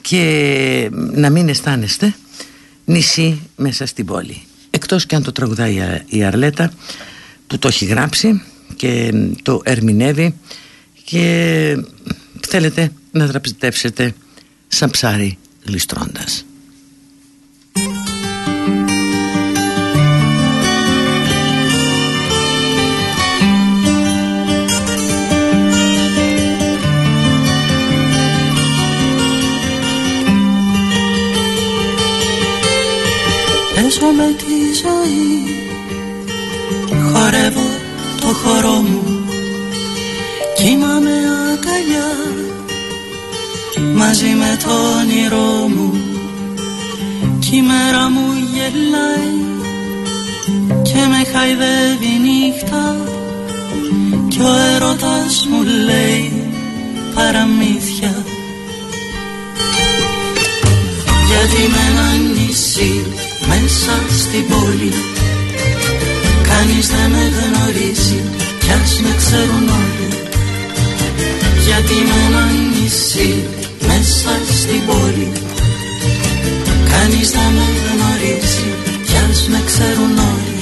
και να μην αισθάνεστε νησί μέσα στην πόλη. Εκτός και αν το τραγουδάει η Αρλέτα που το έχει γράψει και το ερμηνεύει και θέλετε να δραπητεύσετε σαν ψάρι ληστρώντας Παίζω με τη ζωή. Χορεύω το χορό μου. Κοιμάμαι αγκαλιά Μαζί με το όνειρό μου. Κι η μέρα μου γελάει Και με χαϊδεύει νύχτα. Κι ο έρωτας μου λέει παραμύθια. Γιατί με ένα νησί μέσα στην πόλη Κανείς δεν με γνωρίζει κι ας με ξέρουν όλοι. Γιατί με ένα νησί μέσα στην πόλη Κανείς δεν με γνωρίζει κι ας με ξέρουν όλοι.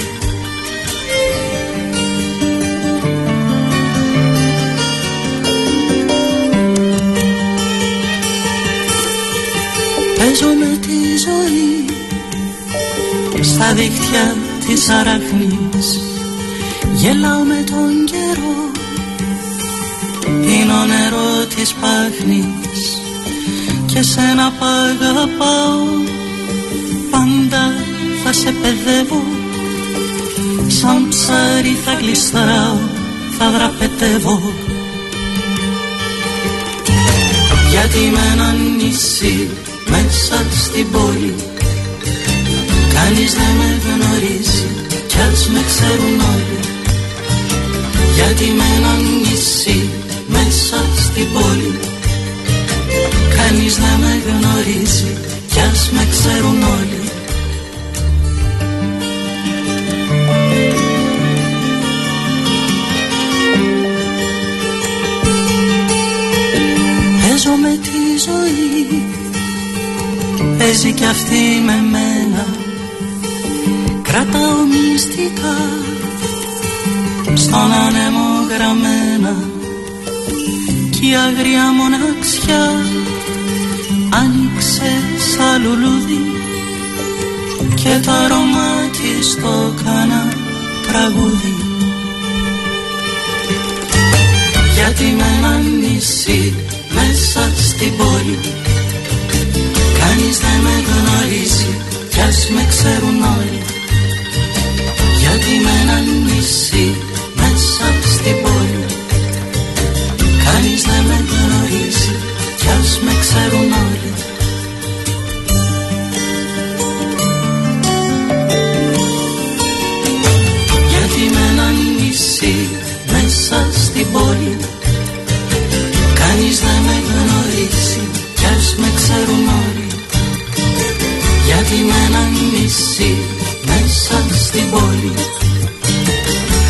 Παίζω με τη ζωή στα δίχτυα της αραχνής γελάω με τον καιρό πίνω νερό της πάχνης και σένα π' αγαπάω. Πάντα θα σε παιδεύω σαν ψάρι θα γλιστράω θα δραπετεύω γιατί με έναν νησί μέσα στην πόλη Κανείς δεν με γνωρίζει κι ας με ξέρουν όλοι Γιατί με έναν νησί μέσα στην πόλη. Κανείς δεν με γνωρίζει κι ας με ξέρουν όλοι Παίζω με τη ζωή Παίζει κι αυτή με μένα Κρατάω μυστικά Στον άνεμο γραμμένα Κι η αγρία μοναξιά Άνοιξε σαν λουλούδι Και το αρώμα της το κάνα τραγούδι. Γιατί με ένα νησί μέσα στην πόλη Κανείς δεν με γνωρίζει κι ας με ξέρουν όλοι Γιατί με ένα νησί μέσα στην πόλη. Κανείς δεν με γνωρίζει κι ας με ξέρουν όλοι. Γιατί με ένα νησί μέσα στην πόλη. Κανείς δεν με γνωρίζει κι ας με ξέρουν όλοι. Γιατί με ένα νησί μέσα στην πόλη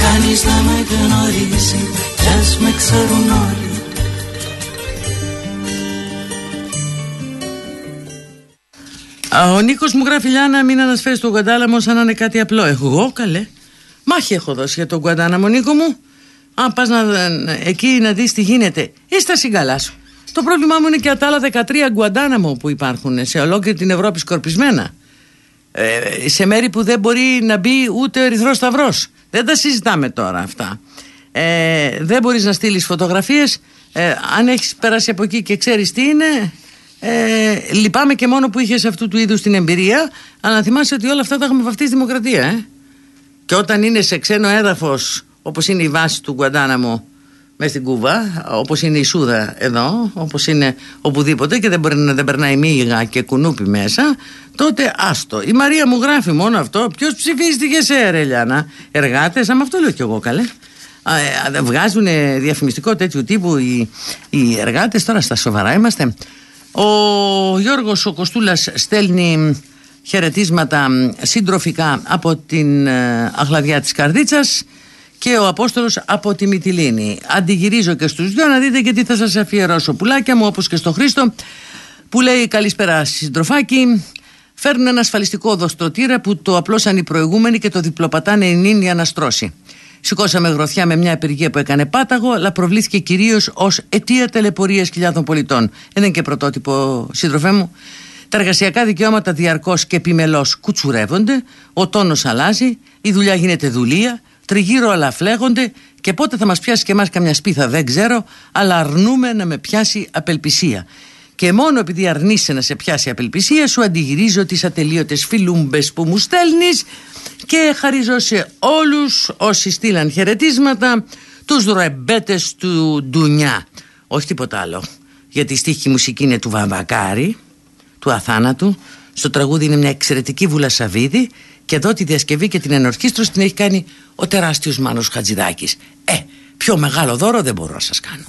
Κανείς δεν με γνωρίζει κι ας με ξέρουν όλοι Ο Νίκος μου γράφει Λιάνα, μην ανασφέρει τον Γκουαντάναμο σαν να είναι κάτι απλό. Εγώ καλέ. Μάχη έχω δώσει για τον Γκουαντάναμο, Νίκο μου. Αν πας εκεί να δεις τι γίνεται, είσαι συγκαλά σου. Το πρόβλημά μου είναι και τα άλλα 13 Γκουαντάναμο που υπάρχουν σε ολόκληρη την Ευρώπη σκορπισμένα. Ε, σε μέρη που δεν μπορεί να μπει ούτε ο Ερυθρός Σταυρός. Δεν τα συζητάμε τώρα αυτά. Ε, δεν μπορείς να στείλεις φωτογραφίες. Ε, αν έχεις περάσει από εκεί και ξέρεις τι είναι, ε, λυπάμαι και μόνο που είχες αυτού του είδους την εμπειρία. Αλλά να θυμάσαι ότι όλα αυτά τα έχουμε βαφτεί στη δημοκρατία. Ε. Και όταν είναι σε ξένο έδαφος, όπως είναι η βάση του Γκουαντάναμο μες στην Κούβα, όπως είναι η Σούδα εδώ, όπως είναι οπουδήποτε και δεν μπορεί να δεν περνάει μίγα και κουνούπι μέσα, τότε άστο. Η Μαρία μου γράφει μόνο αυτό. Ποιος ψηφίστηκε σε ρε Λιάνα, εργάτες, άμα αυτό λέω κι εγώ καλέ. Ε, βγάζουν διαφημιστικό τέτοιου τύπου οι, οι εργάτες τώρα στα σοβαρά είμαστε ο Γιώργος ο Κοστούλας στέλνει χαιρετίσματα συντροφικά από την ε, Αχλαδιά της Καρδίτσας και ο Απόστολος από τη Μυτιλίνη. Αντιγυρίζω και στους δυο να δείτε και τι θα σας αφιερώσω πουλάκια μου όπως και στο Χρήστο που λέει καλησπέρα συντροφάκι φέρνουν ένα ασφαλιστικό δοστρωτήρα που το απλώσαν οι προηγούμενοι και το διπλοπατάνε ενήν για να στρώσει. Σηκώσαμε γροθιά με μια απεργία που έκανε πάταγο, αλλά προβλήθηκε κυρίως ως αιτία τελεπορία χιλιάδων πολιτών. Δεν είναι και πρωτότυπο, σύντροφέ μου. Τα εργασιακά δικαιώματα διαρκώς και επιμελώς κουτσουρεύονται, ο τόνος αλλάζει, η δουλειά γίνεται δουλεία, τριγύρω όλα φλέγονται και πότε θα μας πιάσει και εμάς καμιά σπίθα δεν ξέρω, αλλά αρνούμε να με πιάσει απελπισία. και μόνο επειδή αρνείσαι να σε πιάσει απελπισία σου αντιγυρίζω τις ατελείωτες φιλούμπες που μου στέλνεις και χαρίζω σε όλους όσοι στείλαν χαιρετίσματα τους ρεμπέτες του Ντουνιά όχι τίποτα άλλο γιατί η στίχη μουσική είναι του Βαμβακάρη του Αθάνατου στο τραγούδι είναι μια εξαιρετική βουλασαβίδη και εδώ τη διασκευή και την ενορχίστρωση την έχει κάνει ο τεράστιος Μάνος Χατζηδάκης. Ε, πιο μεγάλο δώρο δεν μπορώ να σας κάνω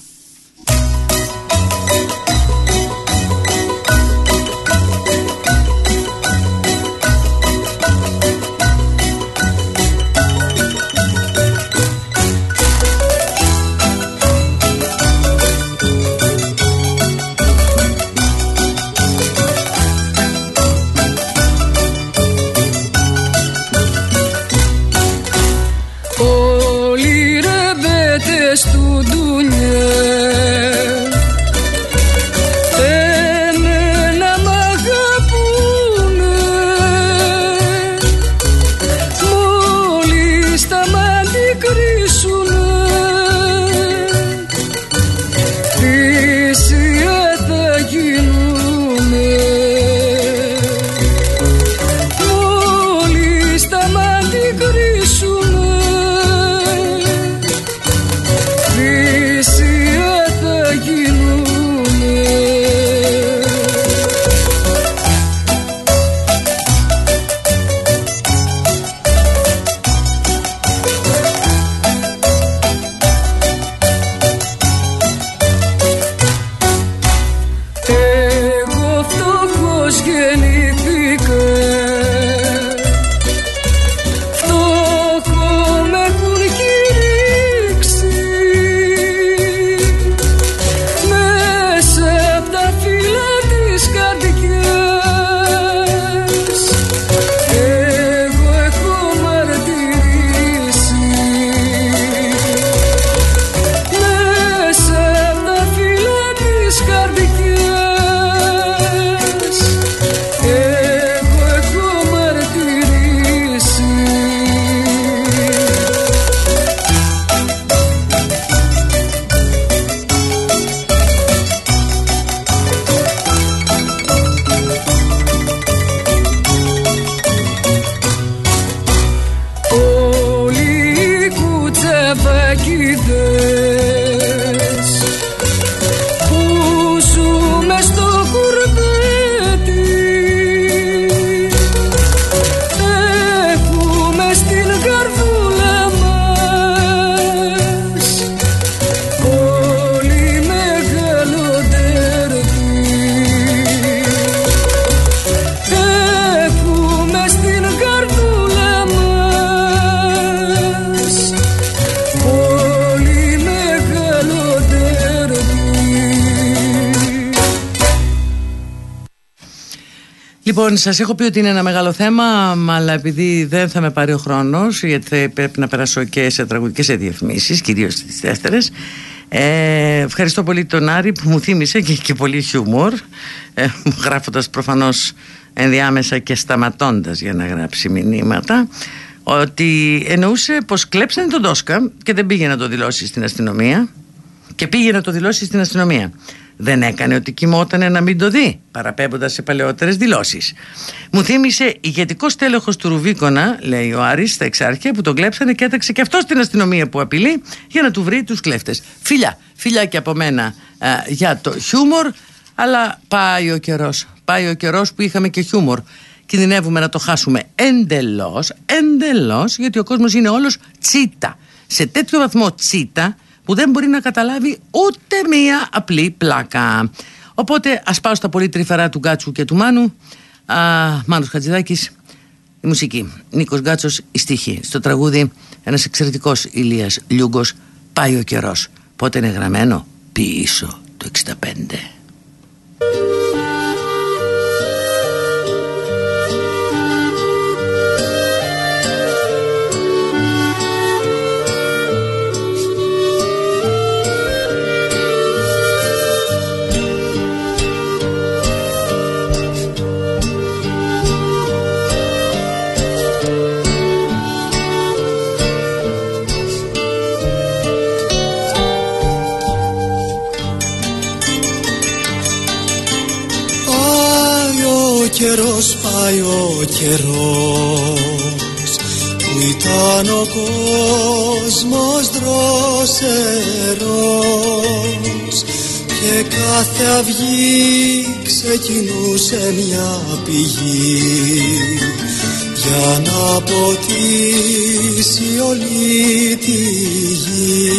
Λοιπόν, σας έχω πει ότι είναι ένα μεγάλο θέμα, αλλά επειδή δεν θα με πάρει ο χρόνος, γιατί θα πρέπει να περάσω και σε τραγουδικέ διαφημίσεις, κυρίως τι δεύτερε. Ε, ευχαριστώ πολύ τον Άρη που μου θύμισε και έχει και πολύ χιούμορ, ε, γράφοντας προφανώς ενδιάμεσα και σταματώντας για να γράψει μηνύματα ότι εννοούσε πως κλέψανε τον Τόσκα και δεν πήγε να το δηλώσει στην αστυνομία και πήγε να το δηλώσει στην αστυνομία δεν έκανε ότι κοιμότανε να μην το δει, παραπέμποντας σε παλαιότερες δηλώσεις. Μου θύμισε ηγετικός τέλεχος του Ρουβίκονα, λέει ο Άρης, στα εξάρχεια που τον κλέψανε και έταξε και αυτό στην αστυνομία που απειλεί για να του βρει τους κλέφτες. Φιλιά, φιλιά και από μένα για το χιούμορ, αλλά πάει ο καιρός. Πάει ο καιρός που είχαμε και χιούμορ. Κινδυνεύουμε να το χάσουμε εντελώς, εντελώς, γιατί ο κόσμος είναι όλος τσίτα. Σε τέτοιο βαθμό τσίτα που δεν μπορεί να καταλάβει ούτε μία απλή πλάκα. Οπότε ας πάω στα πολύ τρυφερά του Γκάτσου και του Μάνου. Α, Μάνος Χατζηδάκης, η μουσική. Νίκος Γκάτσος, η στίχη. Στο τραγούδι ένας εξαιρετικός Ηλίας Λιούγκος, πάει ο καιρός. Πότε είναι γραμμένο, πίσω το 65. Αυγή ξεκινούσε μια πηγή για να ποτίσει όλη τη γη.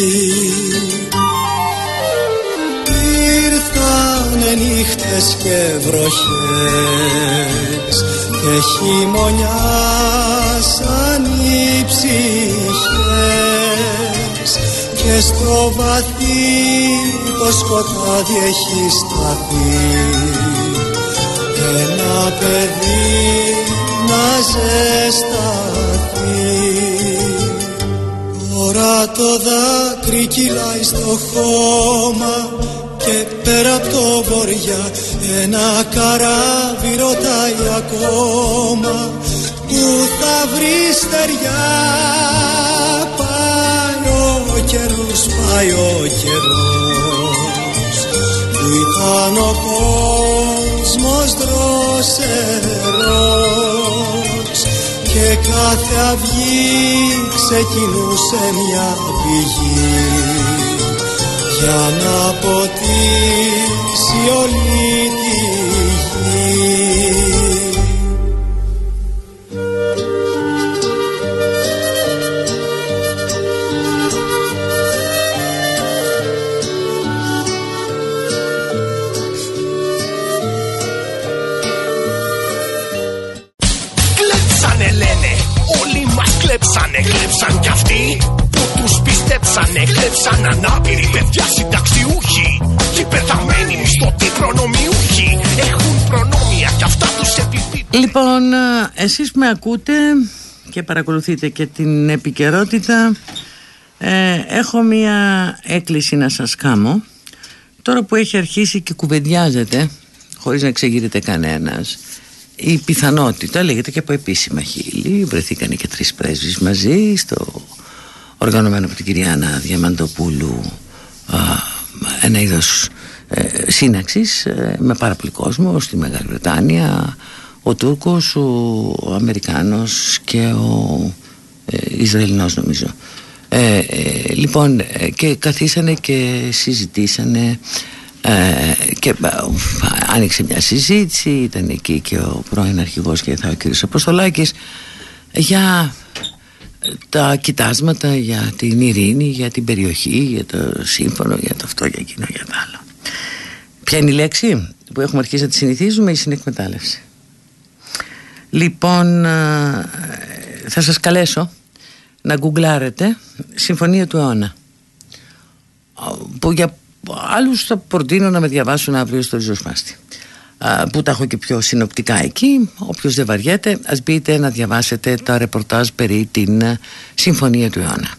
Ήρθανε νύχτες και βροχές και χειμωνιάσαν οι ψυχές και στο βαθύ το σκοτάδι έχει σταθεί. Ένα παιδί να ζεσταθεί. Τώρα το δάκρυ κυλάει στο χώμα και πέρα από το βοριά ένα καράβι ρωτάει ακόμα. Που θα βρεις στεριά πάει ο καιρός, πάει ο ήταν ο κόσμος δροσερός και κάθε αυγή ξεκινούσε μια πηγή για να ποτίσει όλη ε, εσείς με ακούτε και παρακολουθείτε και την επικαιρότητα. Ε, έχω μία έκκληση να σας κάνω. Τώρα που έχει αρχίσει και κουβεντιάζεται, χωρίς να εξεγείρεται κανένας, η πιθανότητα, λέγεται και από επίσημα χείλη, βρεθήκαν και τρεις πρέσβεις μαζί στο οργανωμένο από την κυρία Άννα Διαμαντοπούλου α, ένα είδος ε, σύναξης ε, με πάρα πολύ κόσμο στη Μεγάλη Βρετάνια ο Τούρκος, ο Αμερικάνος και ο ε, Ισραηλινός νομίζω ε, ε, λοιπόν ε, και καθίσανε και συζητήσανε ε, και ε, άνοιξε μια συζήτηση ήταν εκεί και ο πρώην αρχηγός και θα ο κύριος Αποστολάκης για τα κοιτάσματα για την ειρήνη, για την περιοχή, για το σύμφωνο, για το αυτό, για εκείνο, για το άλλο. Ποια είναι η λέξη που έχουμε αρχίσει να τη συνηθίζουμε, η συνεκμετάλλευση. Λοιπόν, α, θα σας καλέσω να γκουγκλάρετε Συμφωνία του αιώνα Α, που για άλλους θα προτείνω να με διαβάσουν αύριο στο ριζοσπάστη. Α, που τα έχω και πιο συνοπτικά εκεί όποιος δεν βαριέται ας μπείτε να διαβάσετε τα ρεπορτάζ περί την α, Συμφωνία του αιώνα.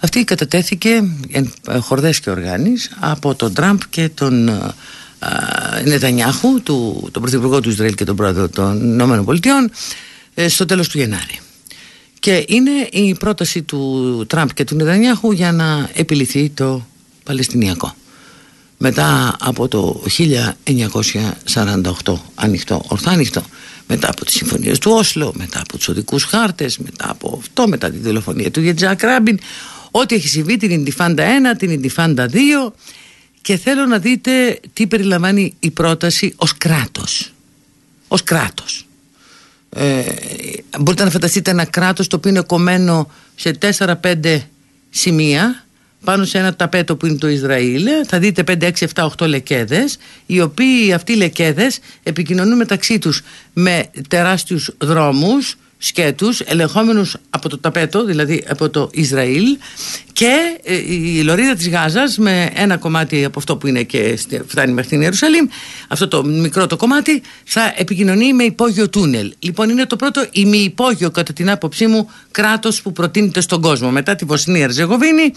Αυτή κατατέθηκε εν ε, χορδές και οργάνης από τον Τραμπ και τον α, Νετανιάχου του, τον Πρωθυπουργό του Ισραήλ και τον Πρόεδρο των Ηνωμένων Πολιτειών ε, στο τέλος του Γενάρη. Και είναι η πρόταση του Τραμπ και του Νετανιάχου για να επιληθεί το Παλαιστινιακό. Μετά από το 1948 ανοιχτό, ορθά ανοιχτό μετά από τις συμφωνίες του Όσλο μετά από τους οδικούς χάρτες μετά από αυτό, μετά τη δολοφονία του Γετζάκ Ράμπιν ό,τι έχει συμβεί την Ιντιφάντα 1, την Ιντιφάντα 2 και θέλω να δείτε τι περιλαμβάνει η πρόταση ως κράτος. Ως κράτος. Ε, μπορείτε να φανταστείτε ένα κράτος το οποίο είναι κομμένο σε 4-5 σημεία πάνω σε ένα ταπέτο που είναι το Ισραήλ. Θα δείτε 5, 6, 7, 8 λεκέδες οι οποίοι αυτοί οι λεκέδες επικοινωνούν μεταξύ τους με τεράστιους δρόμους σκέτους ελεγχόμενους από το ταπέτο δηλαδή από το Ισραήλ και ε, η λωρίδα της Γάζας με ένα κομμάτι από αυτό που είναι και φτάνει μέχρι την Ιερουσαλήμ αυτό το μικρό το κομμάτι θα επικοινωνεί με υπόγειο τούνελ. Λοιπόν είναι το πρώτο ημιυπόγειο κατά την άποψή μου κράτος που προτείνεται στον κόσμο. Μετά τη Βοσνία Ερζεγοβίνη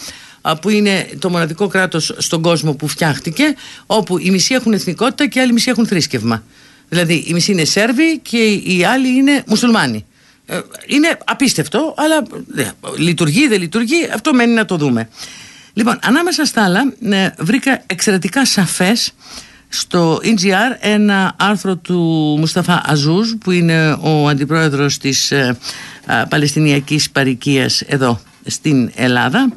που είναι το μοναδικό κράτος στον κόσμο που φτιάχτηκε όπου οι μισοί έχουν εθνικότητα και οι άλλοι μισοί έχουν θρήσκευμα. Δηλαδή οι μισοί είναι Σέρβοι και οι άλλοι είναι μουσουλμάνοι. ε, είναι απίστευτο, αλλά ε, λειτουργεί, δεν λειτουργεί, αυτό μένει να το δούμε. Λοιπόν, ανάμεσα στα άλλα, ε, βρήκα εξαιρετικά σαφές στο EGR ένα άρθρο του Μουσταφά Αζούζ που είναι ο αντιπρόεδρος της ε, Παλαιστινιακής Παρικίας εδώ στην Ελλάδα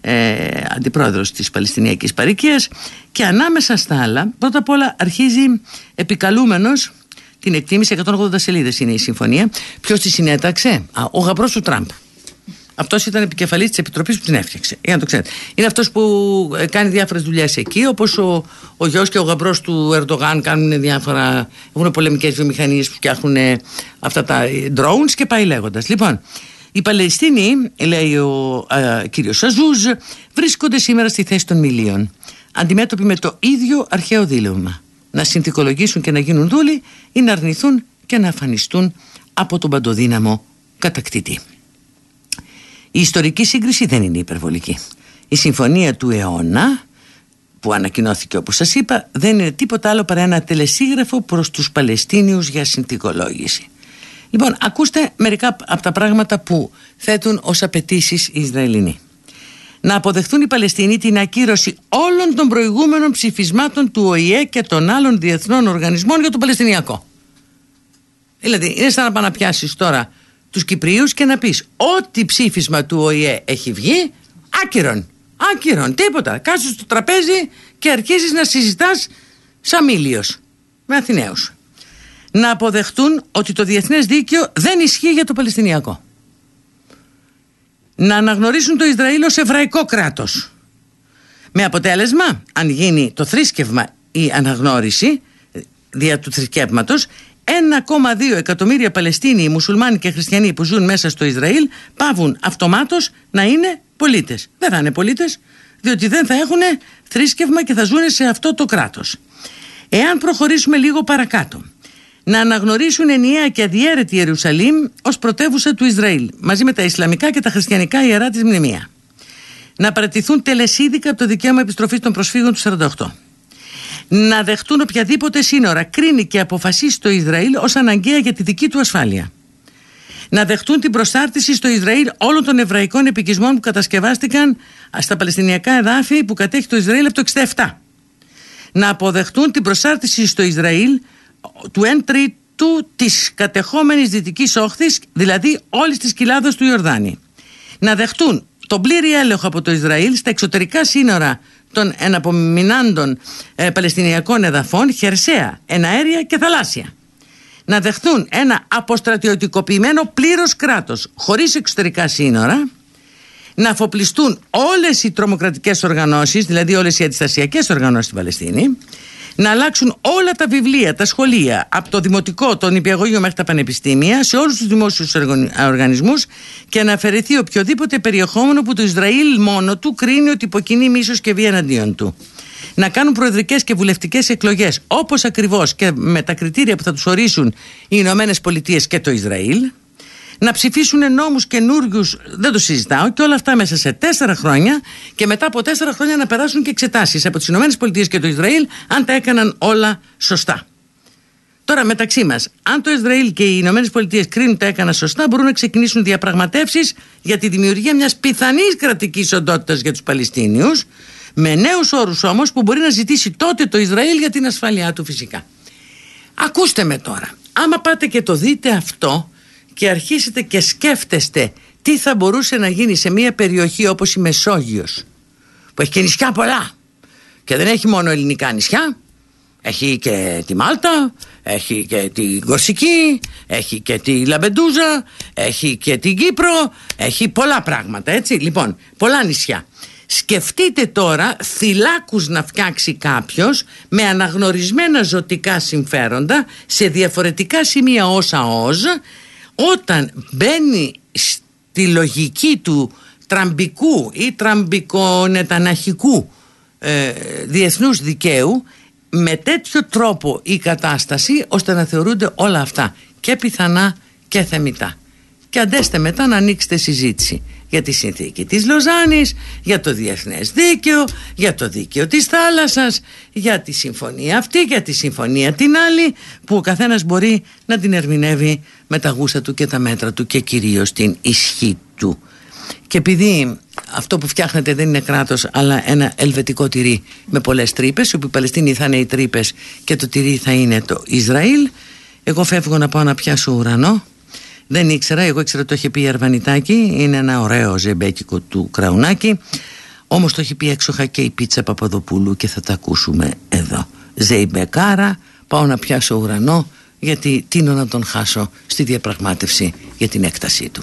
ε, αντιπρόεδρος της Παλαιστινιακής Παρικίας και ανάμεσα στα άλλα πρώτα απ' όλα αρχίζει επικαλούμενος την εκτίμηση 180 σελίδες είναι η συμφωνία ποιος τη συνέταξε; Ο γαμπρός του Τραμπ αυτός ήταν επικεφαλής της επιτροπής που την έφτιαξε. Για να το ξέρετε. Είναι αυτός που ε, κάνει διάφορες δουλειές εκεί, όπως ο, ο γιος και ο γαμπρός του Ερντογάν κάνουν διάφορα. έχουν πολεμικές βιομηχανίες που φτιάχνουν αυτά τα drones και πάει λέγοντας. Λοιπόν, οι Παλαιστίνοι, λέει ο κύριος Σαζούζ, βρίσκονται σήμερα στη θέση των μιλίων. Αντιμέτωποι με το ίδιο αρχαίο δίλημα. Να συνθηκολογήσουν και να γίνουν δούλοι ή να αρνηθούν και να αφανιστούν από τον παντοδύναμο κατακτητή. Η ιστορική σύγκριση δεν είναι υπερβολική. Η συμφωνία του αιώνα που ανακοινώθηκε όπως σας είπα δεν είναι τίποτα άλλο παρά ένα τελεσίγραφο προς τους Παλαιστίνιους για συνθηκολόγηση. Λοιπόν, ακούστε μερικά από τα πράγματα που θέτουν ως απαιτήσεις οι Ισραηλινοί. Να αποδεχθούν οι Παλαιστίνοι την ακύρωση όλων των προηγούμενων ψηφισμάτων του ΟΗΕ και των άλλων διεθνών οργανισμών για το Παλαιστινιακό. Δηλαδή, είναι σαν να πάνε να τώρα τους Κυπρίους και να πεις ό,τι ψήφισμα του ΟΗΕ έχει βγει άκυρον, άκυρον, τίποτα. Κάτσε στο τραπέζι και αρχίζεις να συζητάς σαν μίλιος με Αθηναίους να αποδεχτούν ότι το διεθνές δίκαιο δεν ισχύει για το Παλαιστινιακό να αναγνωρίσουν το Ισραήλ ως εβραϊκό κράτος με αποτέλεσμα αν γίνει το θρήσκευμα η αναγνώριση δια του θρησκεύματος 1,2 εκατομμύρια Παλαιστίνοι, μουσουλμάνοι και χριστιανοί που ζουν μέσα στο Ισραήλ πάβουν αυτομάτως να είναι πολίτες. Δεν θα είναι πολίτες διότι δεν θα έχουν θρήσκευμα και θα ζουν σε αυτό το κράτος. Εάν προχωρήσουμε λίγο παρακάτω να αναγνωρίσουν ενιαία και αδιέρετη Ιερουσαλήμ ως πρωτεύουσα του Ισραήλ μαζί με τα Ισλαμικά και τα χριστιανικά ιερά της μνημεία. Να παρατηθούν τελεσίδικα από το δικαίωμα επιστροφής των προσφύγων του 48 να δεχτούν οποιαδήποτε σύνορα κρίνει και αποφασίσει το Ισραήλ ως αναγκαία για τη δική του ασφάλεια. Να δεχτούν την προσάρτηση στο Ισραήλ όλων των εβραϊκών επικισμών που κατασκευάστηκαν στα Παλαιστινιακά εδάφη που κατέχει το Ισραήλ από το 67. Να αποδεχτούν την προσάρτηση στο Ισραήλ του 1 τρίτου της κατεχόμενης δυτικής όχθης, δηλαδή όλης της κοιλάδος του Ιορδάνη. Να δεχτούν τον πλήρη έλεγχο από το Ισραήλ στα εξωτερικά σύνορα των εναπομεινάντων ε, Παλαιστινιακών εδαφών χερσαία, εναέρια και θαλάσσια. Να δεχθούν ένα αποστρατιωτικοποιημένο πλήρως κράτος χωρίς εξωτερικά σύνορα να αφοπλιστούν όλες οι τρομοκρατικές οργανώσεις, δηλαδή όλες οι αντιστασιακές οργανώσεις στην Παλαιστίνη, να αλλάξουν όλα τα βιβλία, τα σχολεία, από το δημοτικό, τον υπηαγωγείο μέχρι τα πανεπιστήμια, σε όλους τους δημόσιους οργανισμούς και να αφαιρεθεί οποιοδήποτε περιεχόμενο που το Ισραήλ μόνο του κρίνει ότι υποκινεί μίσος και βία εναντίον του. Να κάνουν προεδρικές και βουλευτικές εκλογές, όπως ακριβώς και με τα κριτήρια που θα τους ορίσουν οι Ηνωμένες Πολιτείες και το Ισραήλ να ψηφίσουν νόμους καινούριους, δεν το συζητάω, και όλα αυτά μέσα σε τέσσερα χρόνια και μετά από τέσσερα χρόνια να περάσουν και εξετάσεις από τις ΗΠΑ και το Ισραήλ αν τα έκαναν όλα σωστά. Τώρα μεταξύ μας, αν το Ισραήλ και οι Ηνωμένες Πολιτείες κρίνουν τα έκαναν σωστά, μπορούν να ξεκινήσουν διαπραγματεύσεις για τη δημιουργία μιας πιθανής κρατικής οντότητας για τους Παλαιστίνιους, με νέους όρους όμως που μπορεί να ζητήσει τότε το Ισραήλ για την ασφαλειά του φυσικά. Ακούστε με τώρα, άμα πάτε και το δείτε αυτό, και αρχίσετε και σκέφτεστε τι θα μπορούσε να γίνει σε μια περιοχή όπως η Μεσόγειος που έχει και νησιά πολλά και δεν έχει μόνο ελληνικά νησιά έχει και τη Μάλτα, έχει και τη Κορσική, έχει και τη Λαμπεντούζα, έχει και την Κύπρο, έχει πολλά πράγματα έτσι. Λοιπόν, πολλά νησιά. Σκεφτείτε τώρα θυλάκους να φτιάξει κάποιος με αναγνωρισμένα ζωτικά συμφέροντα σε διαφορετικά σημεία όσα όζ όταν μπαίνει στη λογική του τραμπικού ή τραμπικονετανιαχικού ε, διεθνούς δικαίου με τέτοιο τρόπο η κατάσταση ώστε να θεωρούνται όλα αυτά και πιθανά και θεμιτά. Και αντέστε μετά να ανοίξετε συζήτηση για τη συνθήκη της Λωζάνης, για το διεθνές δίκαιο, για το δίκαιο της θάλασσας, για τη συμφωνία αυτή, για τη συμφωνία την άλλη, που ο καθένας μπορεί να την ερμηνεύει με τα γούστα του και τα μέτρα του και κυρίως την ισχύ του. Και επειδή αυτό που φτιάχνετε δεν είναι κράτος αλλά ένα ελβετικό τυρί με πολλές τρύπες όπου η Παλαιστίνη θα είναι οι τρύπες και το τυρί θα είναι το Ισραήλ εγώ φεύγω να πάω να πιάσω ουρανό δεν ήξερα, εγώ ήξερα το είχε πει η Αρβανιτάκη. Είναι ένα ωραίο ζεμπέκικο του Κραουνάκη. Όμως το έχει πει έξοχα και η πίτσα Παπαδοπούλου και θα τα ακούσουμε εδώ. Ζεϊμπεκάρα, πάω να πιάσω ουρανό γιατί τίνω να τον χάσω στη διαπραγμάτευση για την έκτασή του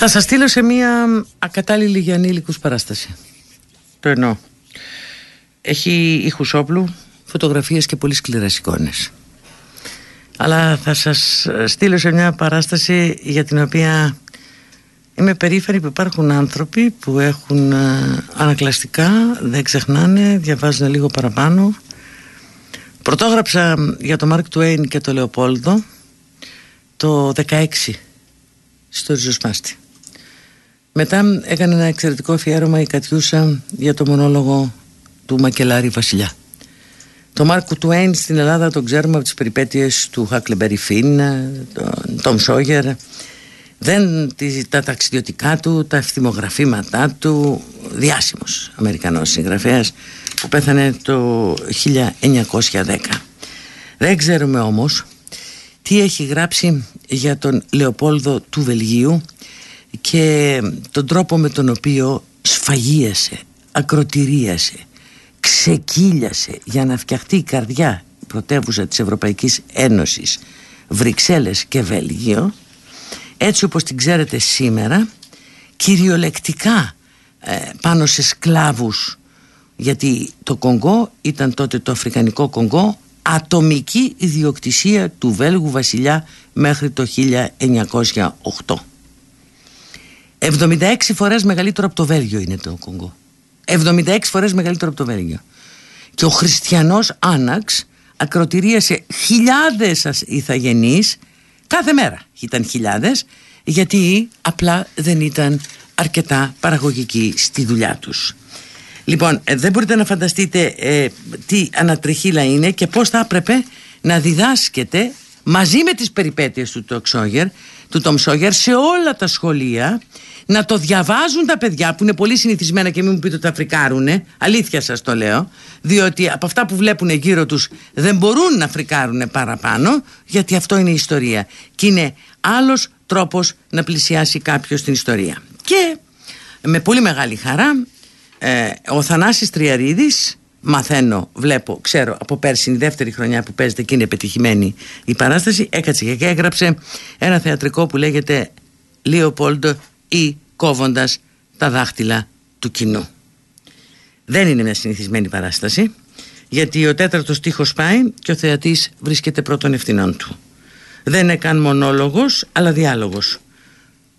Θα σας στείλω σε μια ακατάλληλη για ανήλικους παράσταση. Το εννοώ. Έχει ήχους όπλου, φωτογραφίες και πολύ σκληρές εικόνες. Αλλά θα σας στείλω σε μια παράσταση για την οποία είμαι περήφανη που υπάρχουν άνθρωποι που έχουν ε, ανακλαστικά, δεν ξεχνάνε, διαβάζουν λίγο παραπάνω. Πρωτόγραψα για τον Μάρκ Τουέιν και τον Λεοπόλδο το 16 στο ριζοσπάστη. Μετά έκανε ένα εξαιρετικό αφιέρωμα η Κατιούσα για το μονόλογο του Μακελάρη Βασιλιά. Το Μάρκο Τουέιν στην Ελλάδα τον ξέρουμε από τις περιπέτειες του Χάκλεμπερι Φίν, τον Τόμ Σόγερ. Δεν τα ταξιδιωτικά του, τα ευθυμογραφήματά του, διάσημος Αμερικανός συγγραφέας που πέθανε το 1910. Δεν ξέρουμε όμως τι έχει γράψει για τον Λεοπόλδο του Βελγίου και τον τρόπο με τον οποίο σφαγίασε, ακροτηρίασε, ξεκύλιασε για να φτιαχτεί η καρδιά πρωτεύουσα της Ευρωπαϊκής Ένωσης Βρυξέλλες και Βέλγιο έτσι όπως την ξέρετε σήμερα κυριολεκτικά ε, πάνω σε σκλάβους γιατί το Κονγκό ήταν τότε το Αφρικανικό Κονγκό ατομική ιδιοκτησία του Βέλγου βασιλιά μέχρι το 1908 76 φορές μεγαλύτερο από το Βέλγιο είναι το Κονγκό. 76 φορές μεγαλύτερο από το Βέλγιο. Και ο χριστιανός Άναξ ακροτηρίασε χιλιάδες ηθαγενείς κάθε μέρα. Ήταν χιλιάδες γιατί απλά δεν ήταν αρκετά παραγωγικοί στη δουλειά τους. Λοιπόν ε, δεν μπορείτε να φανταστείτε ε, τι ανατριχίλα είναι και πως θα έπρεπε να διδάσκεται μαζί με τις περιπέτειες του του Τόμ Σόγερ σε όλα τα σχολεία να το διαβάζουν τα παιδιά που είναι πολύ συνηθισμένα και μην μου πείτε ότι τα φρικάρουνε. Αλήθεια σας το λέω. Διότι από αυτά που βλέπουν γύρω τους δεν μπορούν να φρικάρουν παραπάνω, γιατί αυτό είναι η ιστορία. Και είναι άλλος τρόπος να πλησιάσει κάποιος την ιστορία. Και με πολύ μεγάλη χαρά ε, ο Θανάσης Τριαρίδης μαθαίνω, βλέπω, ξέρω από πέρσι η δεύτερη χρονιά που παίζεται και είναι πετυχημένη η παράσταση έκατσε και έγραψε ένα θεατρικό που λέγεται Λίοπολντ ή κόβοντας τα δάχτυλα του κοινού. Δεν είναι μια συνηθισμένη παράσταση γιατί ο τέταρτος στίχος πάει και ο θεατής βρίσκεται πρώτον ευθυνών του. Δεν είναι καν μονόλογος αλλά διάλογος.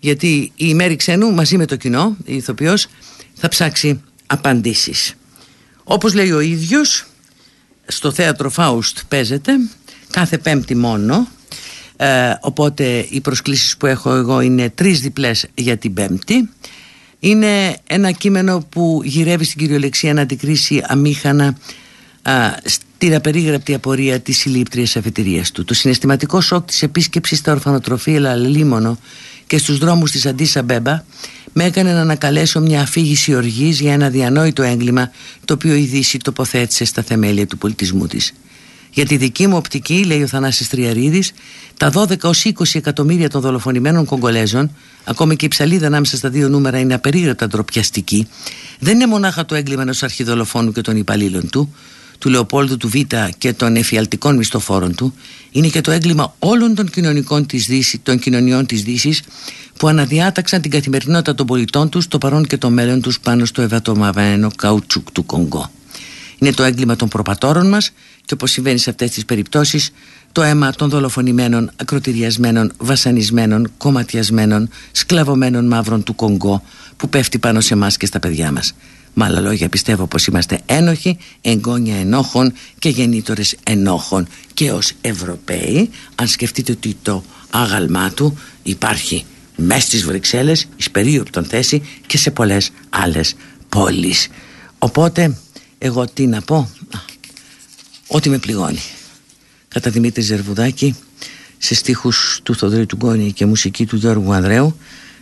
Γιατί η Μέρη Ξένου μαζί με το κοινό, η ηθοποιός, θα ψάξει απαντήσεις. Όπως λέει ο ίδιος, στο θέατρο Φάουστ παίζεται κάθε πέμπτη μόνο ε, οπότε οι προσκλήσεις που έχω εγώ είναι τρεις διπλές για την πέμπτη είναι ένα κείμενο που γυρεύει στην κυριολεξία να αντικρίσει αμήχανα α, στην απερίγραπτη απορία της συλλήπτριας αφετηρίας του. Το συναισθηματικό σοκ της επίσκεψης στα ορφανοτροφία Λίμωνο και στους δρόμους της Αντίσα Μπέμπα με έκανε να ανακαλέσω μια αφήγηση οργής για ένα διανόητο έγκλημα το οποίο η Δύση τοποθέτησε στα θεμέλια του πολιτισμού της. Για τη δική μου οπτική, λέει ο Θανάσης Τριαρίδης, τα 12 20 εκατομμύρια των δολοφονημένων Κογκολέζων, ακόμη και η ψαλίδα ανάμεσα στα δύο νούμερα είναι απερίγραπτα ντροπιαστική, δεν είναι μονάχα το έγκλημα ενός αρχιδολοφόνου και των υπαλλήλων του, του Λεοπόλδου του Β και των εφιαλτικών μισθοφόρων του, είναι και το έγκλημα όλων των, κοινωνικών της Δύσης, των κοινωνιών της Δύσης που αναδιάταξαν την καθημερινότητα των πολιτών τους, το παρόν και το μέλλον τους πάνω στο ευατομαβαίνο καουτσούκ του Κονγκό. Είναι το έγκλημα των προπατόρων μας και όπως συμβαίνει σε αυτές τις περιπτώσεις το αίμα των δολοφονημένων, ακροτηριασμένων, βασανισμένων, κομματιασμένων, σκλαβωμένων μαύρων του Κονγκό που πέφτει πάνω σε εμάς και στα παιδιά μας. Με άλλα λόγια πιστεύω πως είμαστε ένοχοι, εγγόνια ενόχων και γεννήτωρες ενόχων και ως Ευρωπαίοι αν σκεφτείτε ότι το άγαλμά του υπάρχει μέσα στις Βρυξέλλες, εις περίοπτον θέση και σε πολλές άλλες πόλεις. Οπότε εγώ τι να πω; Ό,τι με πληγώνει Κατά Δημήτρη Ζερβουδάκη Σε στίχους του Θοδρή του Γκόνη Και μουσική του Γιώργου Ανδρέου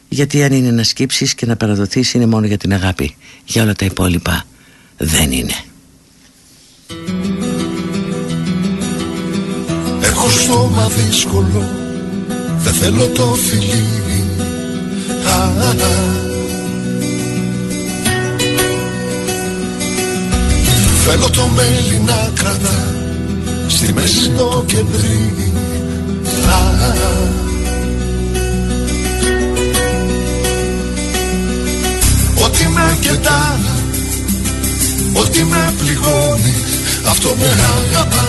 Γιατί αν είναι να σκύψεις και να παραδοθείς Είναι μόνο για την αγάπη. Για όλα τα υπόλοιπα δεν είναι. Έχω στόμα δύσκολο Δεν θέλω το φιλί Θέλω το μέλι να κρατά Στη μέση το κεντρί Ό,τι με κεντά Ό,τι με πληγώνει Αυτό με αγαπά.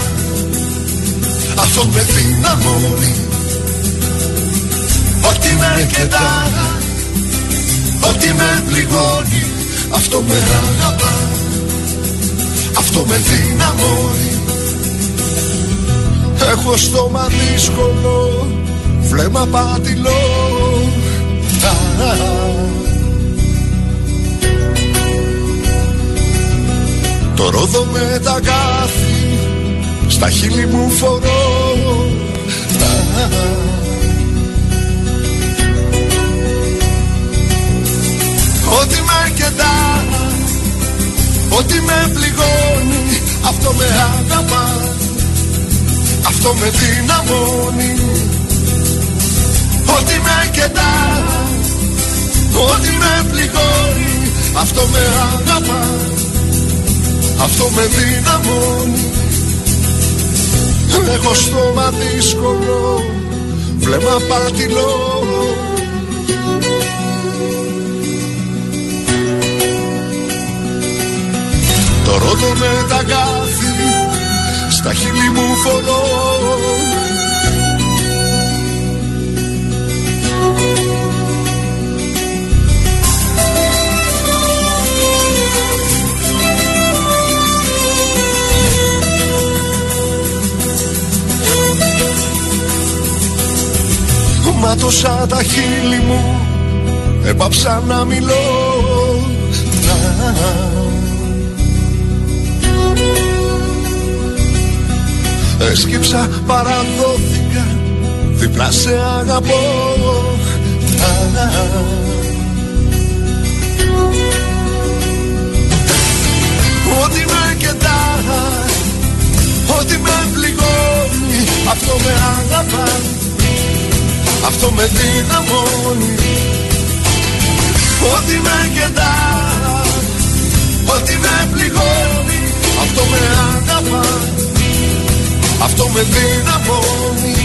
Αυτό με δυναμώνει. Ό,τι με κεντά Ό,τι με πληγώνει Αυτό με αγαπά. Αυτό με δυναμώνει. Έχω στόμα δύσκολο Βλέμμα πατηλό Το ρόδο με τα κάθη Στα χείλη μου φορώ. Ό,τι με κεντά Ό,τι με πληγώνει αυτό με αγαπά Αυτό με δυναμώνει. Ό,τι με κεντά Ό,τι με πληγώνει αυτό με αγαπά Αυτό με δυναμώνει. Έχω στόμα δύσκολο Βλέμμα πατηλό Το ρόδο με τα κάθη Στα χείλη μου φορώ Μάτωσα τα χείλη μου Έπαψα να μιλώ. Έσκυψα παραδόθηκα Διπλά σε αγαπώ. Ό,τι με κεντάει Ό,τι με πληγώνει Αυτό με αγαπάει αυτό με δυναμώνει Ό,τι με κεντά Ό,τι με πληγώνει Αυτό με αγαπά. Αυτό με δυναμώνει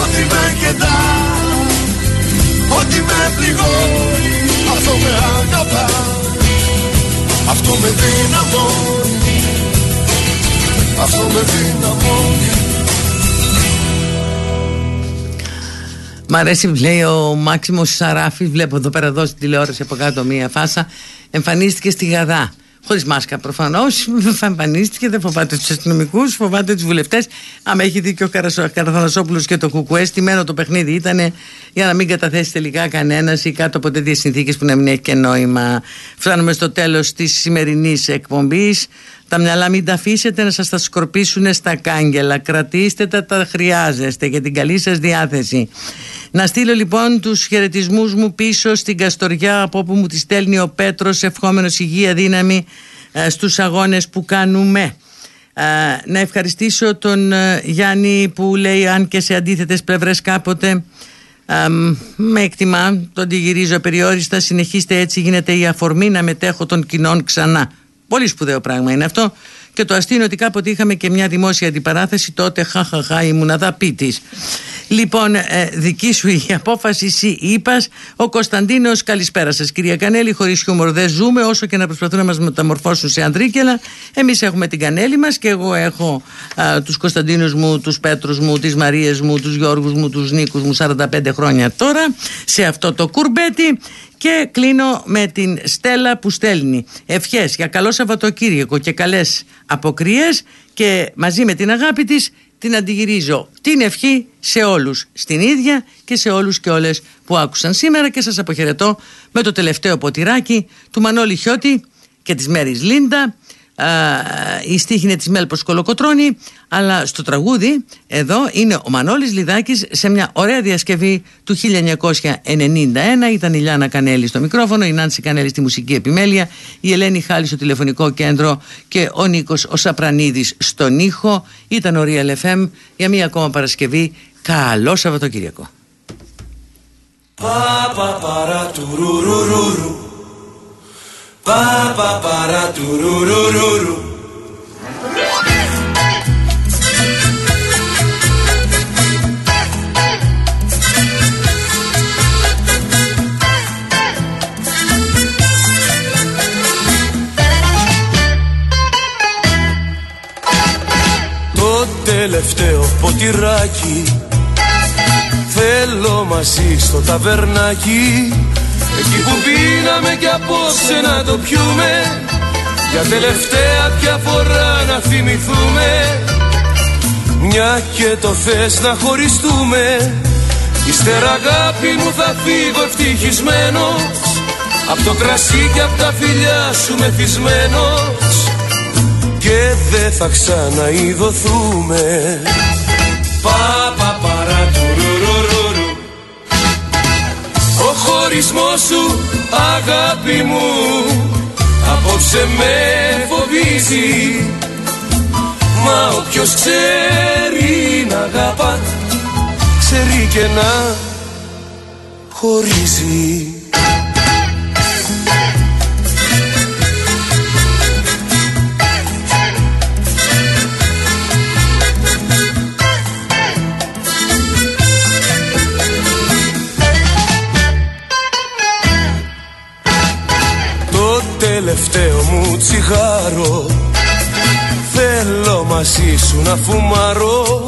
Ό,τι με κεντά Ό,τι με πληγώνει Αυτό με αγαπά. αυτό με δυναμώνει Αυτό με δυναμώνει Μ' αρέσει λέει ο Μάξιμος Σαράφης. Βλέπω εδώ πέρα εδώ στην τηλεόραση από κάτω μία φάσα. Εμφανίστηκε στη Γαδά. Χωρίς μάσκα προφανώς. Εμφανίστηκε, δεν φοβάται τους αστυνομικούς, φοβάται τους βουλευτές. Άμα έχει δίκιο ο Καραθανασόπουλος και το Κουκουέ, στημένο το παιχνίδι ήταν για να μην καταθέσει τελικά κανένας ή κάτω από τέτοιες συνθήκες που να μην έχει και νόημα. Φτάνουμε στο τέλος της σημερινής εκπομπής. Τα μυαλά μην τα αφήσετε να σας τα σκορπίσουν στα κάγκελα. Κρατήστε τα, τα χρειάζεστε για την καλή σας διάθεση. Να στείλω λοιπόν τους χαιρετισμούς μου πίσω στην Καστοριά από όπου μου τη στέλνει ο Πέτρος ευχόμενος υγεία δύναμη ε, στους αγώνες που κάνουμε. Ε, να ευχαριστήσω τον ε, Γιάννη που λέει αν και σε αντίθετες πλευρές κάποτε με εκτιμά, τον αντιγυρίζω περιόριστα συνεχίστε έτσι γίνεται η αφορμή να μετέχω των κοινών ξανά Πολύ σπουδαίο πράγμα είναι αυτό. Και το αστείο ότι κάποτε είχαμε και μια δημόσια αντιπαράθεση, τότε χαχαχά ήμουν αδαπίτη. Λοιπόν, ε, δική σου η απόφαση, εσύ είπας. Ο Κωνσταντίνος, καλησπέρα σας, κυρία Κανέλη. Χωρίς χιούμορ δεν ζούμε, όσο και να προσπαθούν να μας μεταμορφώσουν σε ανδρίκελα. Εμείς έχουμε την Κανέλη μας και εγώ έχω τους Κωνσταντίνους μου, τους Πέτρους μου, τις Μαρίες μου, τους Γιώργους μου, τους Νίκους μου 45 χρόνια τώρα σε αυτό το κουρμπέτι. Και κλείνω με την Στέλλα που στέλνει. Ευχές για καλό Σαββατοκύριακο και καλές αποκριές και μαζί με την αγάπη της την αντιγυρίζω την ευχή σε όλους στην ίδια και σε όλους και όλες που άκουσαν σήμερα και σας αποχαιρετώ με το τελευταίο ποτηράκι του Μανώλη Χιώτη και της Μέρης Λίντα η στίχη είναι της Μέλπος Κολοκοτρώνη αλλά στο τραγούδι εδώ είναι ο Μανώλης Λιδάκης σε μια ωραία διασκευή του 1991 ήταν η Λιάνα Κανέλη στο μικρόφωνο η Νάνση Κανέλη στη μουσική επιμέλεια η Ελένη Χάλη στο τηλεφωνικό κέντρο και ο Νίκος ο Σαπρανίδης στον ήχο. Ήταν ο Real FM για μια ακόμα Παρασκευή. Καλό Σαββατοκύριακο Pa pa para tururururu. Το τελευταίο ποτηράκι Θέλω μαζί στο ταβερνάκι Εκεί που πίναμε κι απόψε να το πιούμε. Για τελευταία πια φορά να θυμηθούμε. Μια και το θες να χωριστούμε. Ύστερα αγάπη μου θα φύγω ευτυχισμένος. Απ' το κρασί και απ' τα φιλιά σου μεθυσμένος. Και δεν θα ξαναειδωθούμε. Πα, χωρισμός σου αγάπη μου. Απόψε με φοβίζει. Μα όποιος ξέρει να αγαπά Ξέρει και να χωρίζει μου τσιγάρο. Θέλω μαζί σου να φουμαρώ.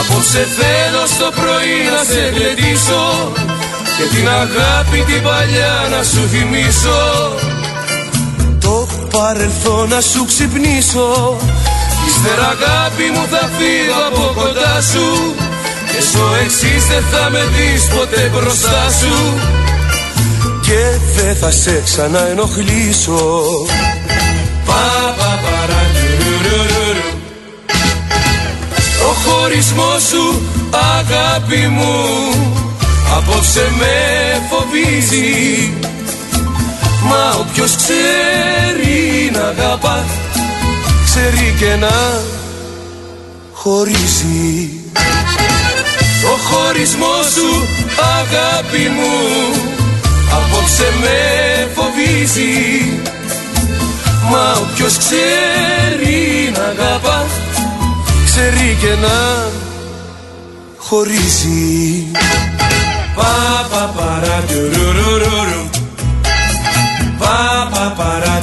Απόψε θέλω στο πρωί να σε γλεντήσω Και την αγάπη την παλιά να σου θυμίσω. Το παρελθόν να σου ξυπνήσω. Ύστερα αγάπη μου θα φύγω από κοντά σου Και στο εξής δεν θα με δεις ποτέ μπροστά σου. Και δεν θα σε ξαναενοχλήσω Ο χωρισμός σου αγάπη μου Απόψε με φοβίζει. Μα όποιος ξέρει να αγαπά Ξέρει και να χωρίζει. Ο χωρισμός σου αγάπη μου Απόψε με φοβίζει Μα όποιος ξέρει να αγαπά Ξέρει και να χωρίσει. Πα πα παρά Πα πα παρά